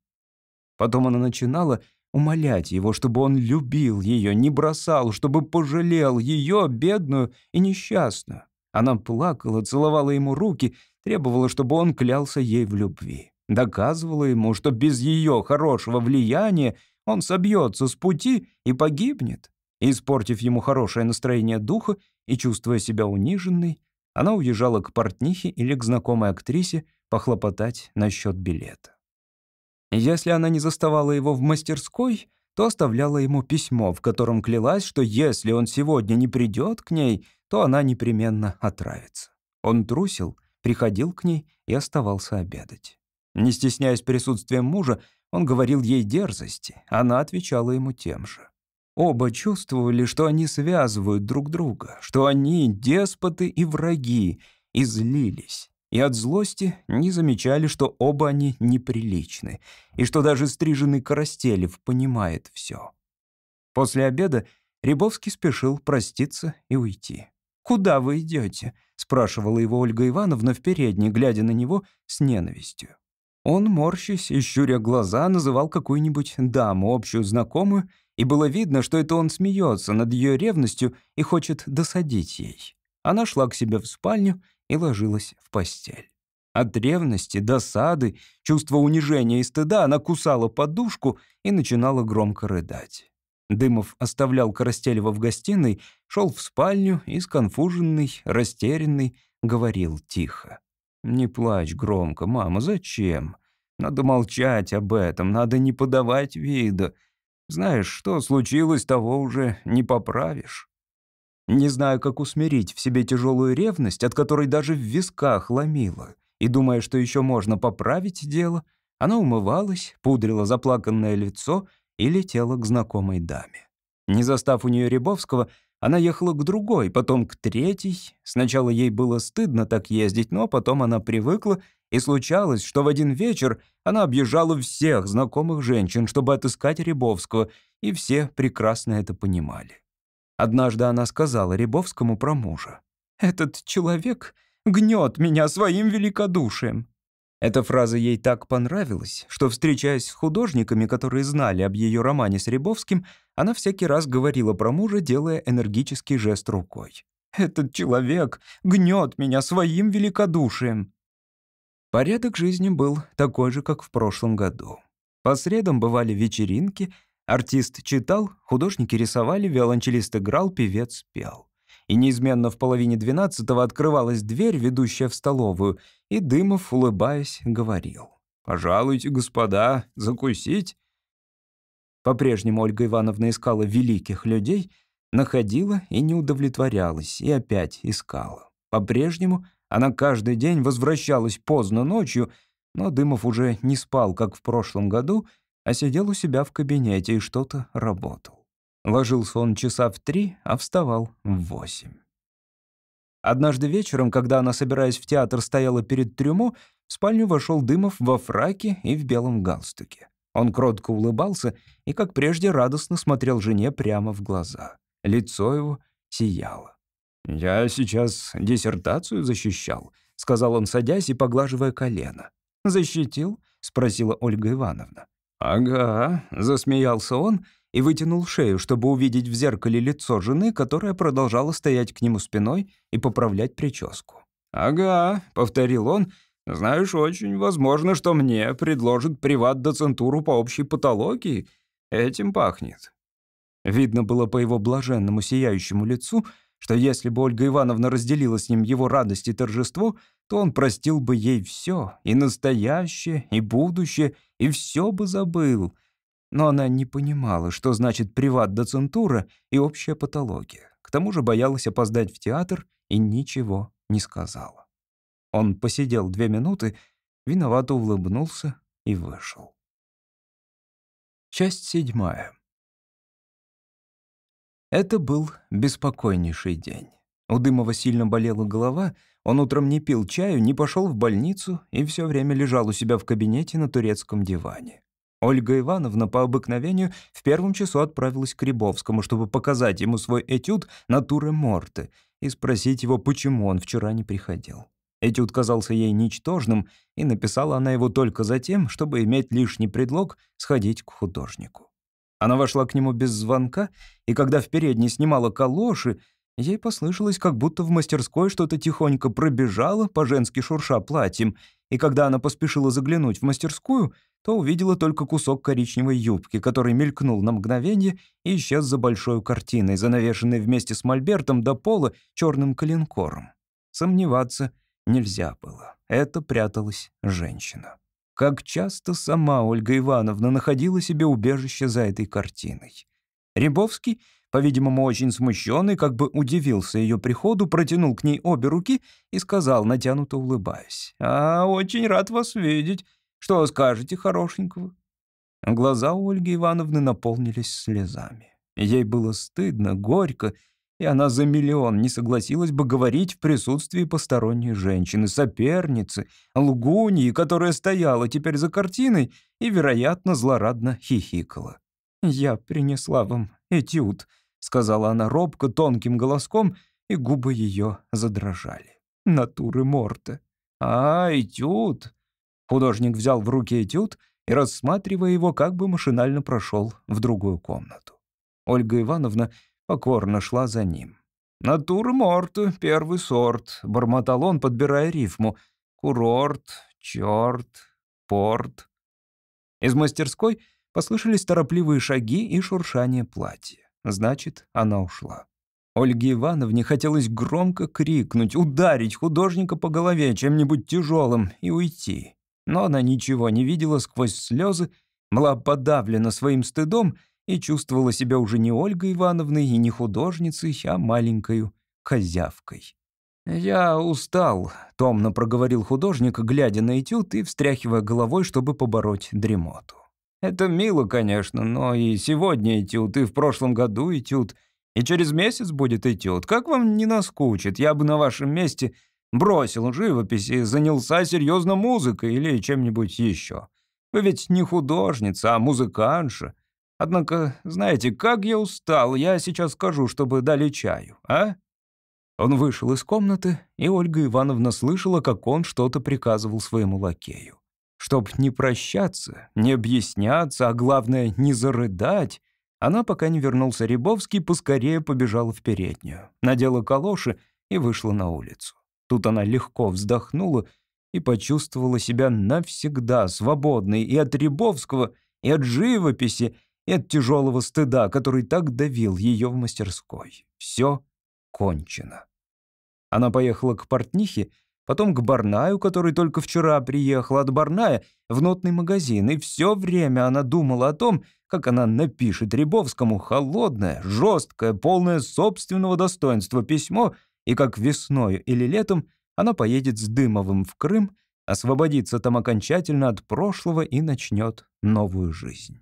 Потом она начинала умолять его, чтобы он любил ее, не бросал, чтобы пожалел ее, бедную и несчастную. Она плакала, целовала ему руки, требовала, чтобы он клялся ей в любви. Доказывала ему, что без ее хорошего влияния он собьется с пути и погибнет. Испортив ему хорошее настроение духа и чувствуя себя униженной, она уезжала к портнихе или к знакомой актрисе похлопотать насчет билета. Если она не заставала его в мастерской, то оставляла ему письмо, в котором клялась, что если он сегодня не придет к ней, то она непременно отравится. Он трусил, приходил к ней и оставался обедать. Не стесняясь присутствием мужа, он говорил ей дерзости, она отвечала ему тем же. Оба чувствовали, что они связывают друг друга, что они деспоты и враги, и злились. И от злости не замечали, что оба они неприличны, и что даже стриженный Коростелев понимает все. После обеда Рябовский спешил проститься и уйти. «Куда вы идете?» — спрашивала его Ольга Ивановна в передней, глядя на него с ненавистью. Он, морщась и щуря глаза, называл какую-нибудь даму, общую знакомую, и было видно, что это он смеется над ее ревностью и хочет досадить ей. Она шла к себе в спальню и ложилась в постель. От ревности, досады, чувства унижения и стыда она кусала подушку и начинала громко рыдать. Дымов оставлял Коростелева в гостиной, шел в спальню и, сконфуженный, растерянный, говорил тихо. «Не плачь громко, мама, зачем? Надо молчать об этом, надо не подавать вида. Знаешь, что случилось, того уже не поправишь. Не знаю, как усмирить в себе тяжелую ревность, от которой даже в висках ломила. И думая, что еще можно поправить дело, она умывалась, пудрила заплаканное лицо и летела к знакомой даме. Не застав у нее Рябовского, она ехала к другой, потом к третьей. Сначала ей было стыдно так ездить, но потом она привыкла и случалось, что в один вечер она объезжала всех знакомых женщин, чтобы отыскать Рябовского, и все прекрасно это понимали. Однажды она сказала Рябовскому про мужа. «Этот человек гнет меня своим великодушием». Эта фраза ей так понравилась, что, встречаясь с художниками, которые знали об ее романе с Рябовским, она всякий раз говорила про мужа, делая энергический жест рукой. «Этот человек гнет меня своим великодушием». Порядок жизни был такой же, как в прошлом году. По средам бывали вечеринки, артист читал, художники рисовали, виолончелист играл, певец пел. И неизменно в половине двенадцатого открывалась дверь, ведущая в столовую, и Дымов, улыбаясь, говорил. «Пожалуйте, господа, закусить». По-прежнему Ольга Ивановна искала великих людей, находила и не удовлетворялась, и опять искала. По-прежнему она каждый день возвращалась поздно ночью, но Дымов уже не спал, как в прошлом году, а сидел у себя в кабинете и что-то работал. Ложился он часа в три, а вставал в восемь. Однажды вечером, когда она, собираясь в театр, стояла перед трюмо, в спальню вошел Дымов во фраке и в белом галстуке. Он кротко улыбался и, как прежде, радостно смотрел жене прямо в глаза. Лицо его сияло. «Я сейчас диссертацию защищал», — сказал он, садясь и поглаживая колено. «Защитил?» — спросила Ольга Ивановна. «Ага», — засмеялся он и вытянул шею, чтобы увидеть в зеркале лицо жены, которая продолжала стоять к нему спиной и поправлять прическу. «Ага», — повторил он, — «знаешь, очень возможно, что мне предложат приват-доцентуру по общей патологии. Этим пахнет». Видно было по его блаженному сияющему лицу, что если бы Ольга Ивановна разделила с ним его радость и торжество, то он простил бы ей все, и настоящее, и будущее, и все бы забыл. Но она не понимала, что значит приват-доцентура и общая патология. К тому же боялась опоздать в театр и ничего не сказала. Он посидел две минуты, виновато улыбнулся и вышел. Часть седьмая. Это был беспокойнейший день. У Дымова сильно болела голова, он утром не пил чаю, не пошел в больницу и все время лежал у себя в кабинете на турецком диване. Ольга Ивановна по обыкновению в первом часу отправилась к Рябовскому, чтобы показать ему свой этюд «Натуры Морте» и спросить его, почему он вчера не приходил. Этюд казался ей ничтожным, и написала она его только за тем, чтобы иметь лишний предлог сходить к художнику. Она вошла к нему без звонка, и когда в передней снимала калоши, ей послышалось, как будто в мастерской что-то тихонько пробежало, по-женски шурша платьем, и когда она поспешила заглянуть в мастерскую, то увидела только кусок коричневой юбки, который мелькнул на мгновение и исчез за большой картиной, занавешенной вместе с мольбертом до пола черным коленкором. Сомневаться нельзя было. Это пряталась женщина. Как часто сама Ольга Ивановна находила себе убежище за этой картиной. Рябовский, по-видимому, очень смущенный, как бы удивился ее приходу, протянул к ней обе руки и сказал, натянуто улыбаясь, «А, очень рад вас видеть. Что скажете хорошенького?» Глаза у Ольги Ивановны наполнились слезами. Ей было стыдно, горько, и она за миллион не согласилась бы говорить в присутствии посторонней женщины, соперницы, лгуньи, которая стояла теперь за картиной и, вероятно, злорадно хихикала. «Я принесла вам этюд», — сказала она робко, тонким голоском, и губы ее задрожали. «Натуры Морте». «А, этюд!» Художник взял в руки этюд и, рассматривая его, как бы машинально прошел в другую комнату. Ольга Ивановна покорно шла за ним. «Натур морт, первый сорт», — бормотал он, подбирая рифму. «Курорт, черт, порт». Из мастерской послышались торопливые шаги и шуршание платья. Значит, она ушла. Ольге Ивановне хотелось громко крикнуть, ударить художника по голове чем-нибудь тяжелым и уйти. Но она ничего не видела сквозь слезы, была подавлена своим стыдом и чувствовала себя уже не Ольгой Ивановной и не художницей, а маленькой козявкой. «Я устал», — томно проговорил художник, глядя на этюд и встряхивая головой, чтобы побороть дремоту. «Это мило, конечно, но и сегодня этюд, и в прошлом году этюд, и через месяц будет этюд. Как вам не наскучит? Я бы на вашем месте бросил живопись и занялся серьезно музыкой или чем-нибудь еще. Вы ведь не художница, а музыкантша. Однако, знаете, как я устал, я сейчас скажу, чтобы дали чаю, а?» Он вышел из комнаты, и Ольга Ивановна слышала, как он что-то приказывал своему лакею. Чтоб не прощаться, не объясняться, а главное, не зарыдать, она, пока не вернулся Рябовский, поскорее побежала в переднюю, надела калоши и вышла на улицу. Тут она легко вздохнула и почувствовала себя навсегда свободной и от Рябовского, и от живописи, и от тяжелого стыда, который так давил ее в мастерской. Все кончено. Она поехала к портнихе, потом к Барнаю, который только вчера приехал от Барная в нотный магазин, и все время она думала о том, как она напишет Рябовскому холодное, жесткое, полное собственного достоинства письмо, и как весной или летом она поедет с Дымовым в Крым, освободится там окончательно от прошлого и начнет новую жизнь.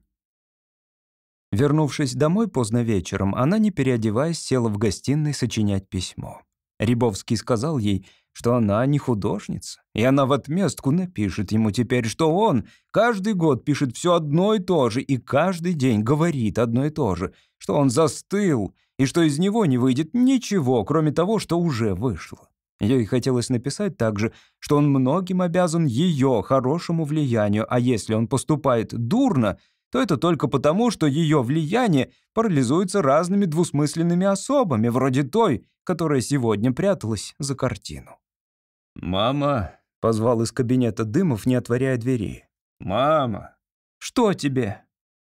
Вернувшись домой поздно вечером, она, не переодеваясь, села в гостиной сочинять письмо. Рябовский сказал ей, что она не художница, и она в отместку напишет ему теперь, что он каждый год пишет все одно и то же, и каждый день говорит одно и то же, что он застыл, и что из него не выйдет ничего, кроме того, что уже вышло. Ей хотелось написать также, что он многим обязан ее хорошему влиянию, а если он поступает дурно — то это только потому, что ее влияние парализуется разными двусмысленными особами, вроде той, которая сегодня пряталась за картину. «Мама», — позвал из кабинета Дымов, не отворяя двери. «Мама». «Что тебе?»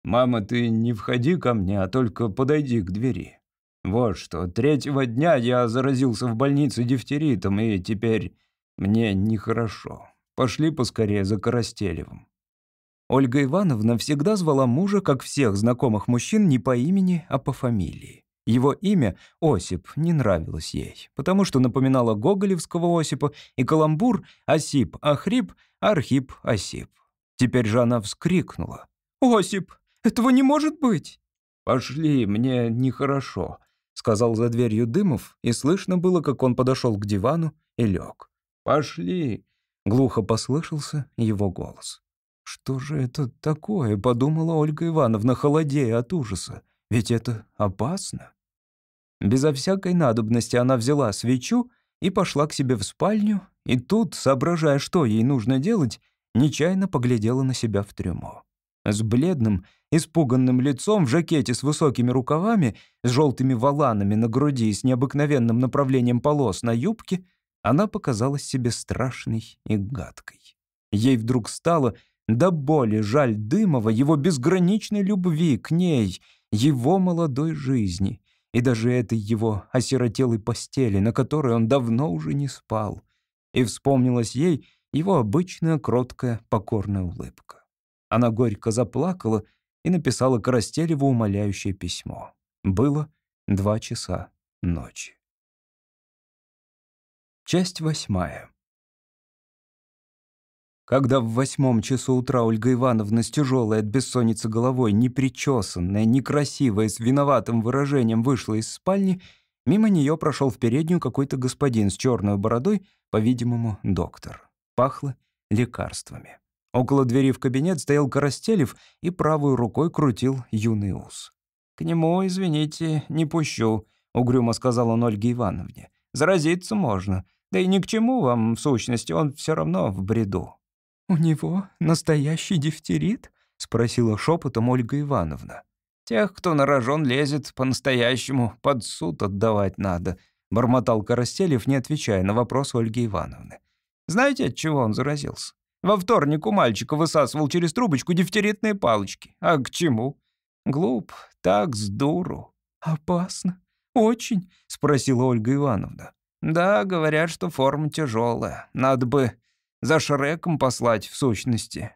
«Мама, ты не входи ко мне, а только подойди к двери. Вот что, третьего дня я заразился в больнице дифтеритом, и теперь мне нехорошо. Пошли поскорее за Коростелевым». Ольга Ивановна всегда звала мужа, как всех знакомых мужчин, не по имени, а по фамилии. Его имя, Осип, не нравилось ей, потому что напоминало гоголевского Осипа, и каламбур Осип Ахрип, Архип Осип. Теперь же она вскрикнула. «Осип, этого не может быть!» «Пошли, мне нехорошо», — сказал за дверью Дымов, и слышно было, как он подошел к дивану и лег. «Пошли», — глухо послышался его голос. «Что же это такое?» — подумала Ольга Ивановна, холодея от ужаса. «Ведь это опасно». Безо всякой надобности она взяла свечу и пошла к себе в спальню, и тут, соображая, что ей нужно делать, нечаянно поглядела на себя в трюмо. С бледным, испуганным лицом, в жакете с высокими рукавами, с желтыми воланами на груди и с необыкновенным направлением полос на юбке, она показалась себе страшной и гадкой. Ей вдруг стало до боли жаль Дымова, его безграничной любви к ней, его молодой жизни и даже этой его осиротелой постели, на которой он давно уже не спал. И вспомнилась ей его обычная кроткая покорная улыбка. Она горько заплакала и написала Коростелеву умоляющее письмо. Было два часа ночи. Часть восьмая. Когда в восьмом часу утра Ольга Ивановна с тяжелой от бессонницы головой, непричесанная, некрасивая, с виноватым выражением вышла из спальни, мимо нее прошел в переднюю какой-то господин с черной бородой, по-видимому, доктор. Пахло лекарствами. Около двери в кабинет стоял Коростелев и правой рукой крутил юный ус. «К нему, извините, не пущу», — угрюмо сказал он Ольге Ивановне. «Заразиться можно. Да и ни к чему вам, в сущности, он все равно в бреду». «У него настоящий дифтерит?» — спросила шепотом Ольга Ивановна. «Тех, кто на рожон лезет, по-настоящему под суд отдавать надо», — бормотал Коростелев, не отвечая на вопрос Ольги Ивановны. «Знаете, от чего он заразился? Во вторник у мальчика высасывал через трубочку дифтеритные палочки. А к чему? Глуп, так с дуру». «Опасно. Очень?» — спросила Ольга Ивановна. «Да, говорят, что форма тяжелая. Надо бы за Шреком послать, в сущности.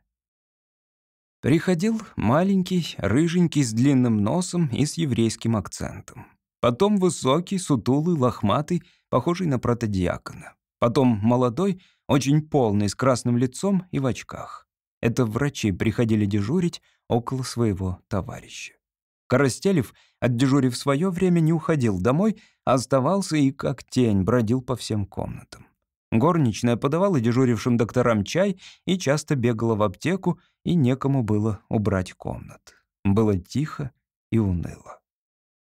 Приходил маленький, рыженький, с длинным носом и с еврейским акцентом. Потом высокий, сутулый, лохматый, похожий на протодиакона. Потом молодой, очень полный, с красным лицом и в очках. Это врачи приходили дежурить около своего товарища. Коростелев, отдежурив свое время, не уходил домой, а оставался и как тень бродил по всем комнатам. Горничная подавала дежурившим докторам чай и часто бегала в аптеку, и некому было убрать комнат. Было тихо и уныло.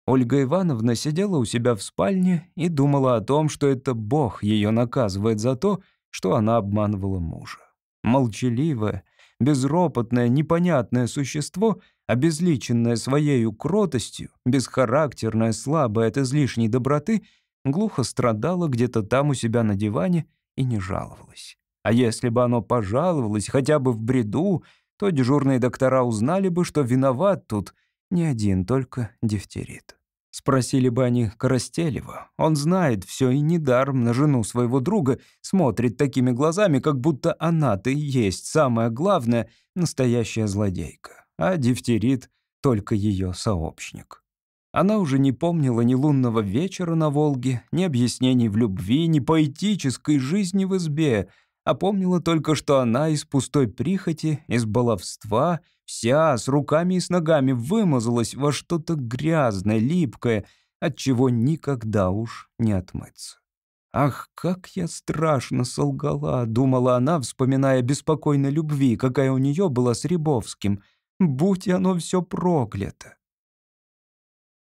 Ольга Ивановна сидела у себя в спальне и думала о том, что это Бог ее наказывает за то, что она обманывала мужа. Молчаливое, безропотное, непонятное существо, обезличенное своей кротостью, бесхарактерное, слабое от излишней доброты, глухо страдало где-то там у себя на диване и не жаловалось. А если бы оно пожаловалось хотя бы в бреду, то дежурные доктора узнали бы, что виноват тут не один только дифтерит. Спросили бы они Коростелева. Он знает все и недаром на жену своего друга смотрит такими глазами, как будто она-то и есть самая главная настоящая злодейка, а дифтерит — только ее сообщник. Она уже не помнила ни лунного вечера на Волге, ни объяснений в любви, ни поэтической жизни в избе — а помнила только, что она из пустой прихоти, из баловства, вся с руками и с ногами вымазалась во что-то грязное, липкое, от чего никогда уж не отмыться. «Ах, как я страшно солгала!» — думала она, вспоминая беспокойной любви, какая у нее была с Рябовским. «Будь оно все проклято!»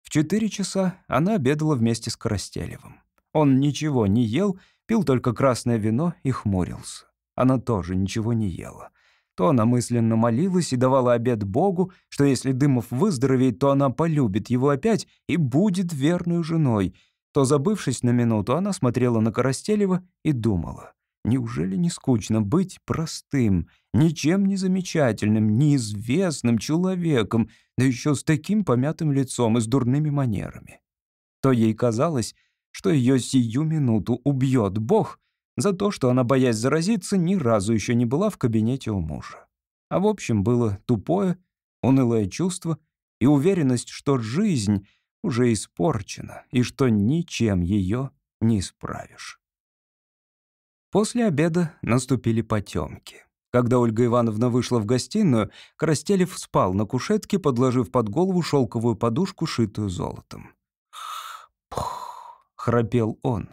В четыре часа она обедала вместе с Коростелевым. Он ничего не ел Пил только красное вино и хмурился. Она тоже ничего не ела. То она мысленно молилась и давала обед Богу, что если Дымов выздоровеет, то она полюбит его опять и будет верной женой. То, забывшись на минуту, она смотрела на Коростелева и думала, неужели не скучно быть простым, ничем не замечательным, неизвестным человеком, да еще с таким помятым лицом и с дурными манерами? То ей казалось, что ее сию минуту убьет Бог за то, что она, боясь заразиться, ни разу еще не была в кабинете у мужа. А в общем, было тупое, унылое чувство и уверенность, что жизнь уже испорчена и что ничем ее не исправишь. После обеда наступили потемки. Когда Ольга Ивановна вышла в гостиную, Коростелев спал на кушетке, подложив под голову шелковую подушку, шитую золотом. Пух храпел он.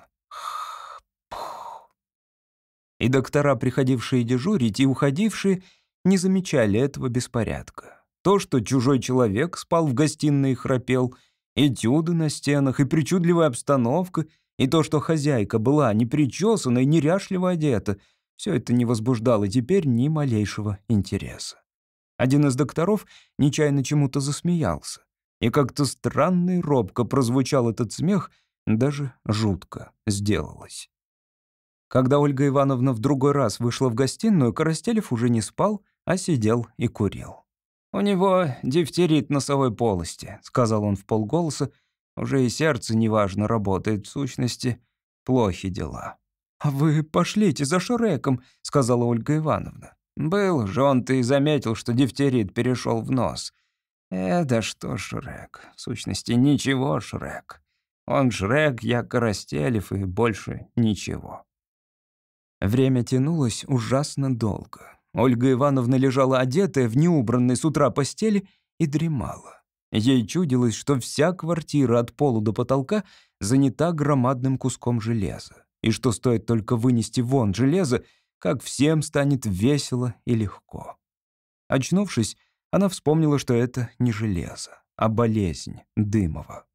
И доктора, приходившие дежурить и уходившие, не замечали этого беспорядка. То, что чужой человек спал в гостиной и храпел, этюды на стенах и причудливая обстановка, и то, что хозяйка была непричесана и неряшливо одета, все это не возбуждало теперь ни малейшего интереса. Один из докторов нечаянно чему-то засмеялся, и как-то странно и робко прозвучал этот смех — даже жутко сделалось. Когда Ольга Ивановна в другой раз вышла в гостиную, Коростелев уже не спал, а сидел и курил. «У него дифтерит носовой полости», — сказал он в полголоса. «Уже и сердце неважно работает, в сущности, плохи дела». «А вы пошлите за Шуреком», — сказала Ольга Ивановна. «Был же он, ты заметил, что дифтерит перешел в нос». «Э, да что Шрек, в сущности, ничего Шрек». Он Шрек, я Коростелев и больше ничего. Время тянулось ужасно долго. Ольга Ивановна лежала одетая в неубранной с утра постели и дремала. Ей чудилось, что вся квартира от пола до потолка занята громадным куском железа, и что стоит только вынести вон железо, как всем станет весело и легко. Очнувшись, она вспомнила, что это не железо, а болезнь Дымова.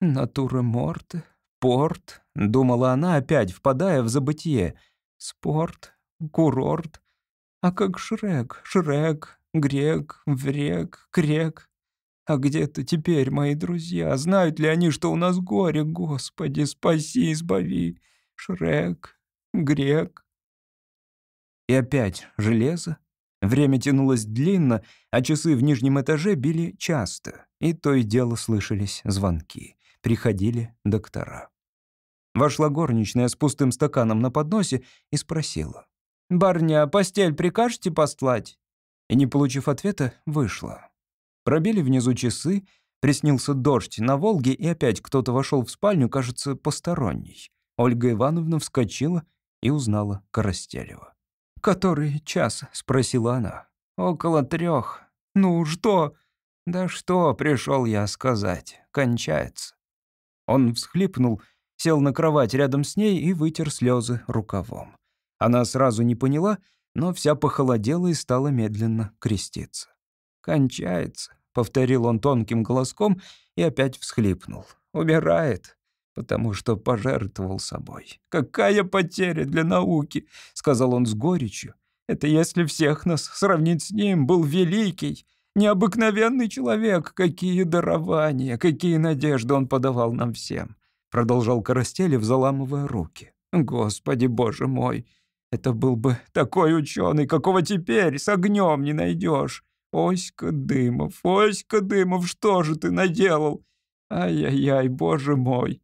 «Натура морте, порт», — думала она, опять впадая в забытие. «Спорт, курорт. А как Шрек, Шрек, Грек, Врек, Крек. А где-то теперь мои друзья? Знают ли они, что у нас горе? Господи, спаси, избави. Шрек, Грек». И опять железо. Время тянулось длинно, а часы в нижнем этаже били часто, и то и дело слышались звонки приходили доктора. Вошла горничная с пустым стаканом на подносе и спросила. «Барня, постель прикажете послать?» И, не получив ответа, вышла. Пробили внизу часы, приснился дождь на Волге, и опять кто-то вошел в спальню, кажется, посторонний. Ольга Ивановна вскочила и узнала Коростелева. «Который час?» — спросила она. «Около трех. Ну, что?» «Да что, пришел я сказать. Кончается». Он всхлипнул, сел на кровать рядом с ней и вытер слезы рукавом. Она сразу не поняла, но вся похолодела и стала медленно креститься. «Кончается», — повторил он тонким голоском и опять всхлипнул. «Умирает, потому что пожертвовал собой. Какая потеря для науки!» — сказал он с горечью. «Это если всех нас сравнить с ним, был великий, необыкновенный человек. Какие дарования, какие надежды он подавал нам всем!» Продолжал Коростелев, заламывая руки. «Господи, боже мой!» Это был бы такой ученый, какого теперь с огнем не найдешь. Оська Дымов, Оська Дымов, что же ты наделал? Ай-яй-яй, боже мой!»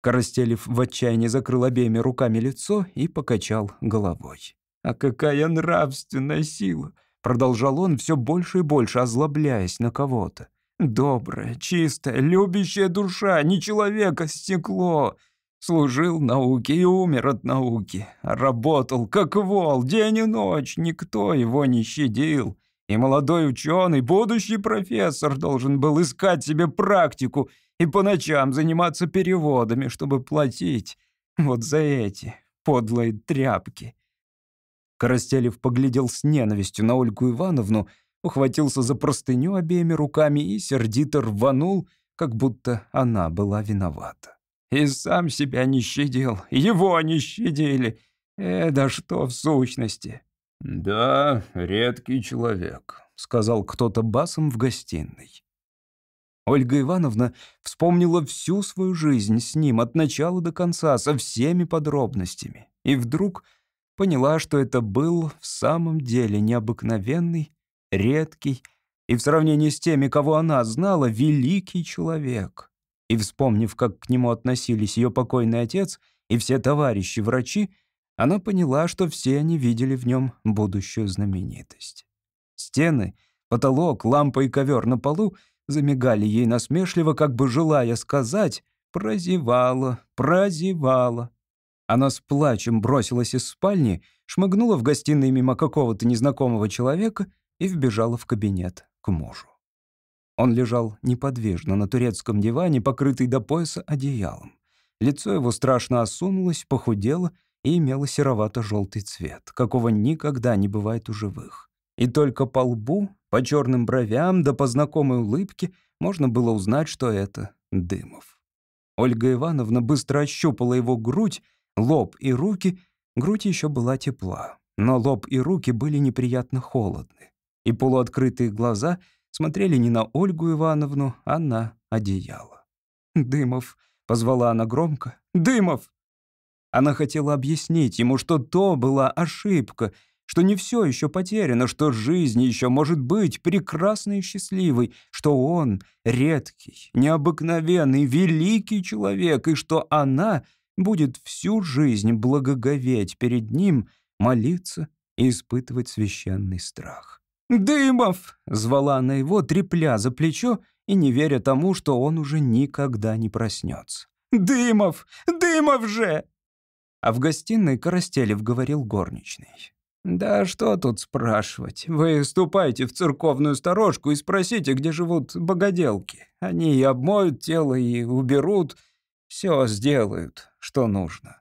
Коростелев в отчаянии закрыл обеими руками лицо и покачал головой. «А какая нравственная сила!» Продолжал он все больше и больше, озлобляясь на кого-то. «Добрая, чистая, любящая душа, не человека, стекло!» Служил науке и умер от науки. Работал, как вол, день и ночь, никто его не щадил. И молодой ученый, будущий профессор, должен был искать себе практику и по ночам заниматься переводами, чтобы платить вот за эти подлые тряпки. Коростелев поглядел с ненавистью на Ольгу Ивановну, ухватился за простыню обеими руками и сердито рванул, как будто она была виновата. И сам себя не щадил, его не щадили. Э, да что в сущности. «Да, редкий человек», — сказал кто-то басом в гостиной. Ольга Ивановна вспомнила всю свою жизнь с ним от начала до конца, со всеми подробностями. И вдруг поняла, что это был в самом деле необыкновенный, редкий и в сравнении с теми, кого она знала, великий человек. И вспомнив, как к нему относились ее покойный отец и все товарищи-врачи, она поняла, что все они видели в нем будущую знаменитость. Стены, потолок, лампа и ковер на полу замигали ей насмешливо, как бы желая сказать «прозевала, прозевала». Она с плачем бросилась из спальни, шмыгнула в гостиной мимо какого-то незнакомого человека и вбежала в кабинет к мужу. Он лежал неподвижно на турецком диване, покрытый до пояса одеялом. Лицо его страшно осунулось, похудело — и имела серовато-желтый цвет, какого никогда не бывает у живых. И только по лбу, по черным бровям да по знакомой улыбке можно было узнать, что это Дымов. Ольга Ивановна быстро ощупала его грудь, лоб и руки. Грудь еще была тепла, но лоб и руки были неприятно холодны. И полуоткрытые глаза смотрели не на Ольгу Ивановну, а на одеяло. «Дымов», — позвала она громко, — «Дымов!» Она хотела объяснить ему, что то была ошибка, что не все еще потеряно, что жизнь еще может быть прекрасной и счастливой, что он редкий, необыкновенный, великий человек, и что она будет всю жизнь благоговеть перед ним, молиться и испытывать священный страх. «Дымов!» — звала она его, трепля за плечо и не веря тому, что он уже никогда не проснется. «Дымов! Дымов же!» А в гостиной Коростелев говорил горничной. «Да что тут спрашивать? Вы ступайте в церковную сторожку и спросите, где живут богоделки. Они и обмоют тело, и уберут. Все сделают, что нужно».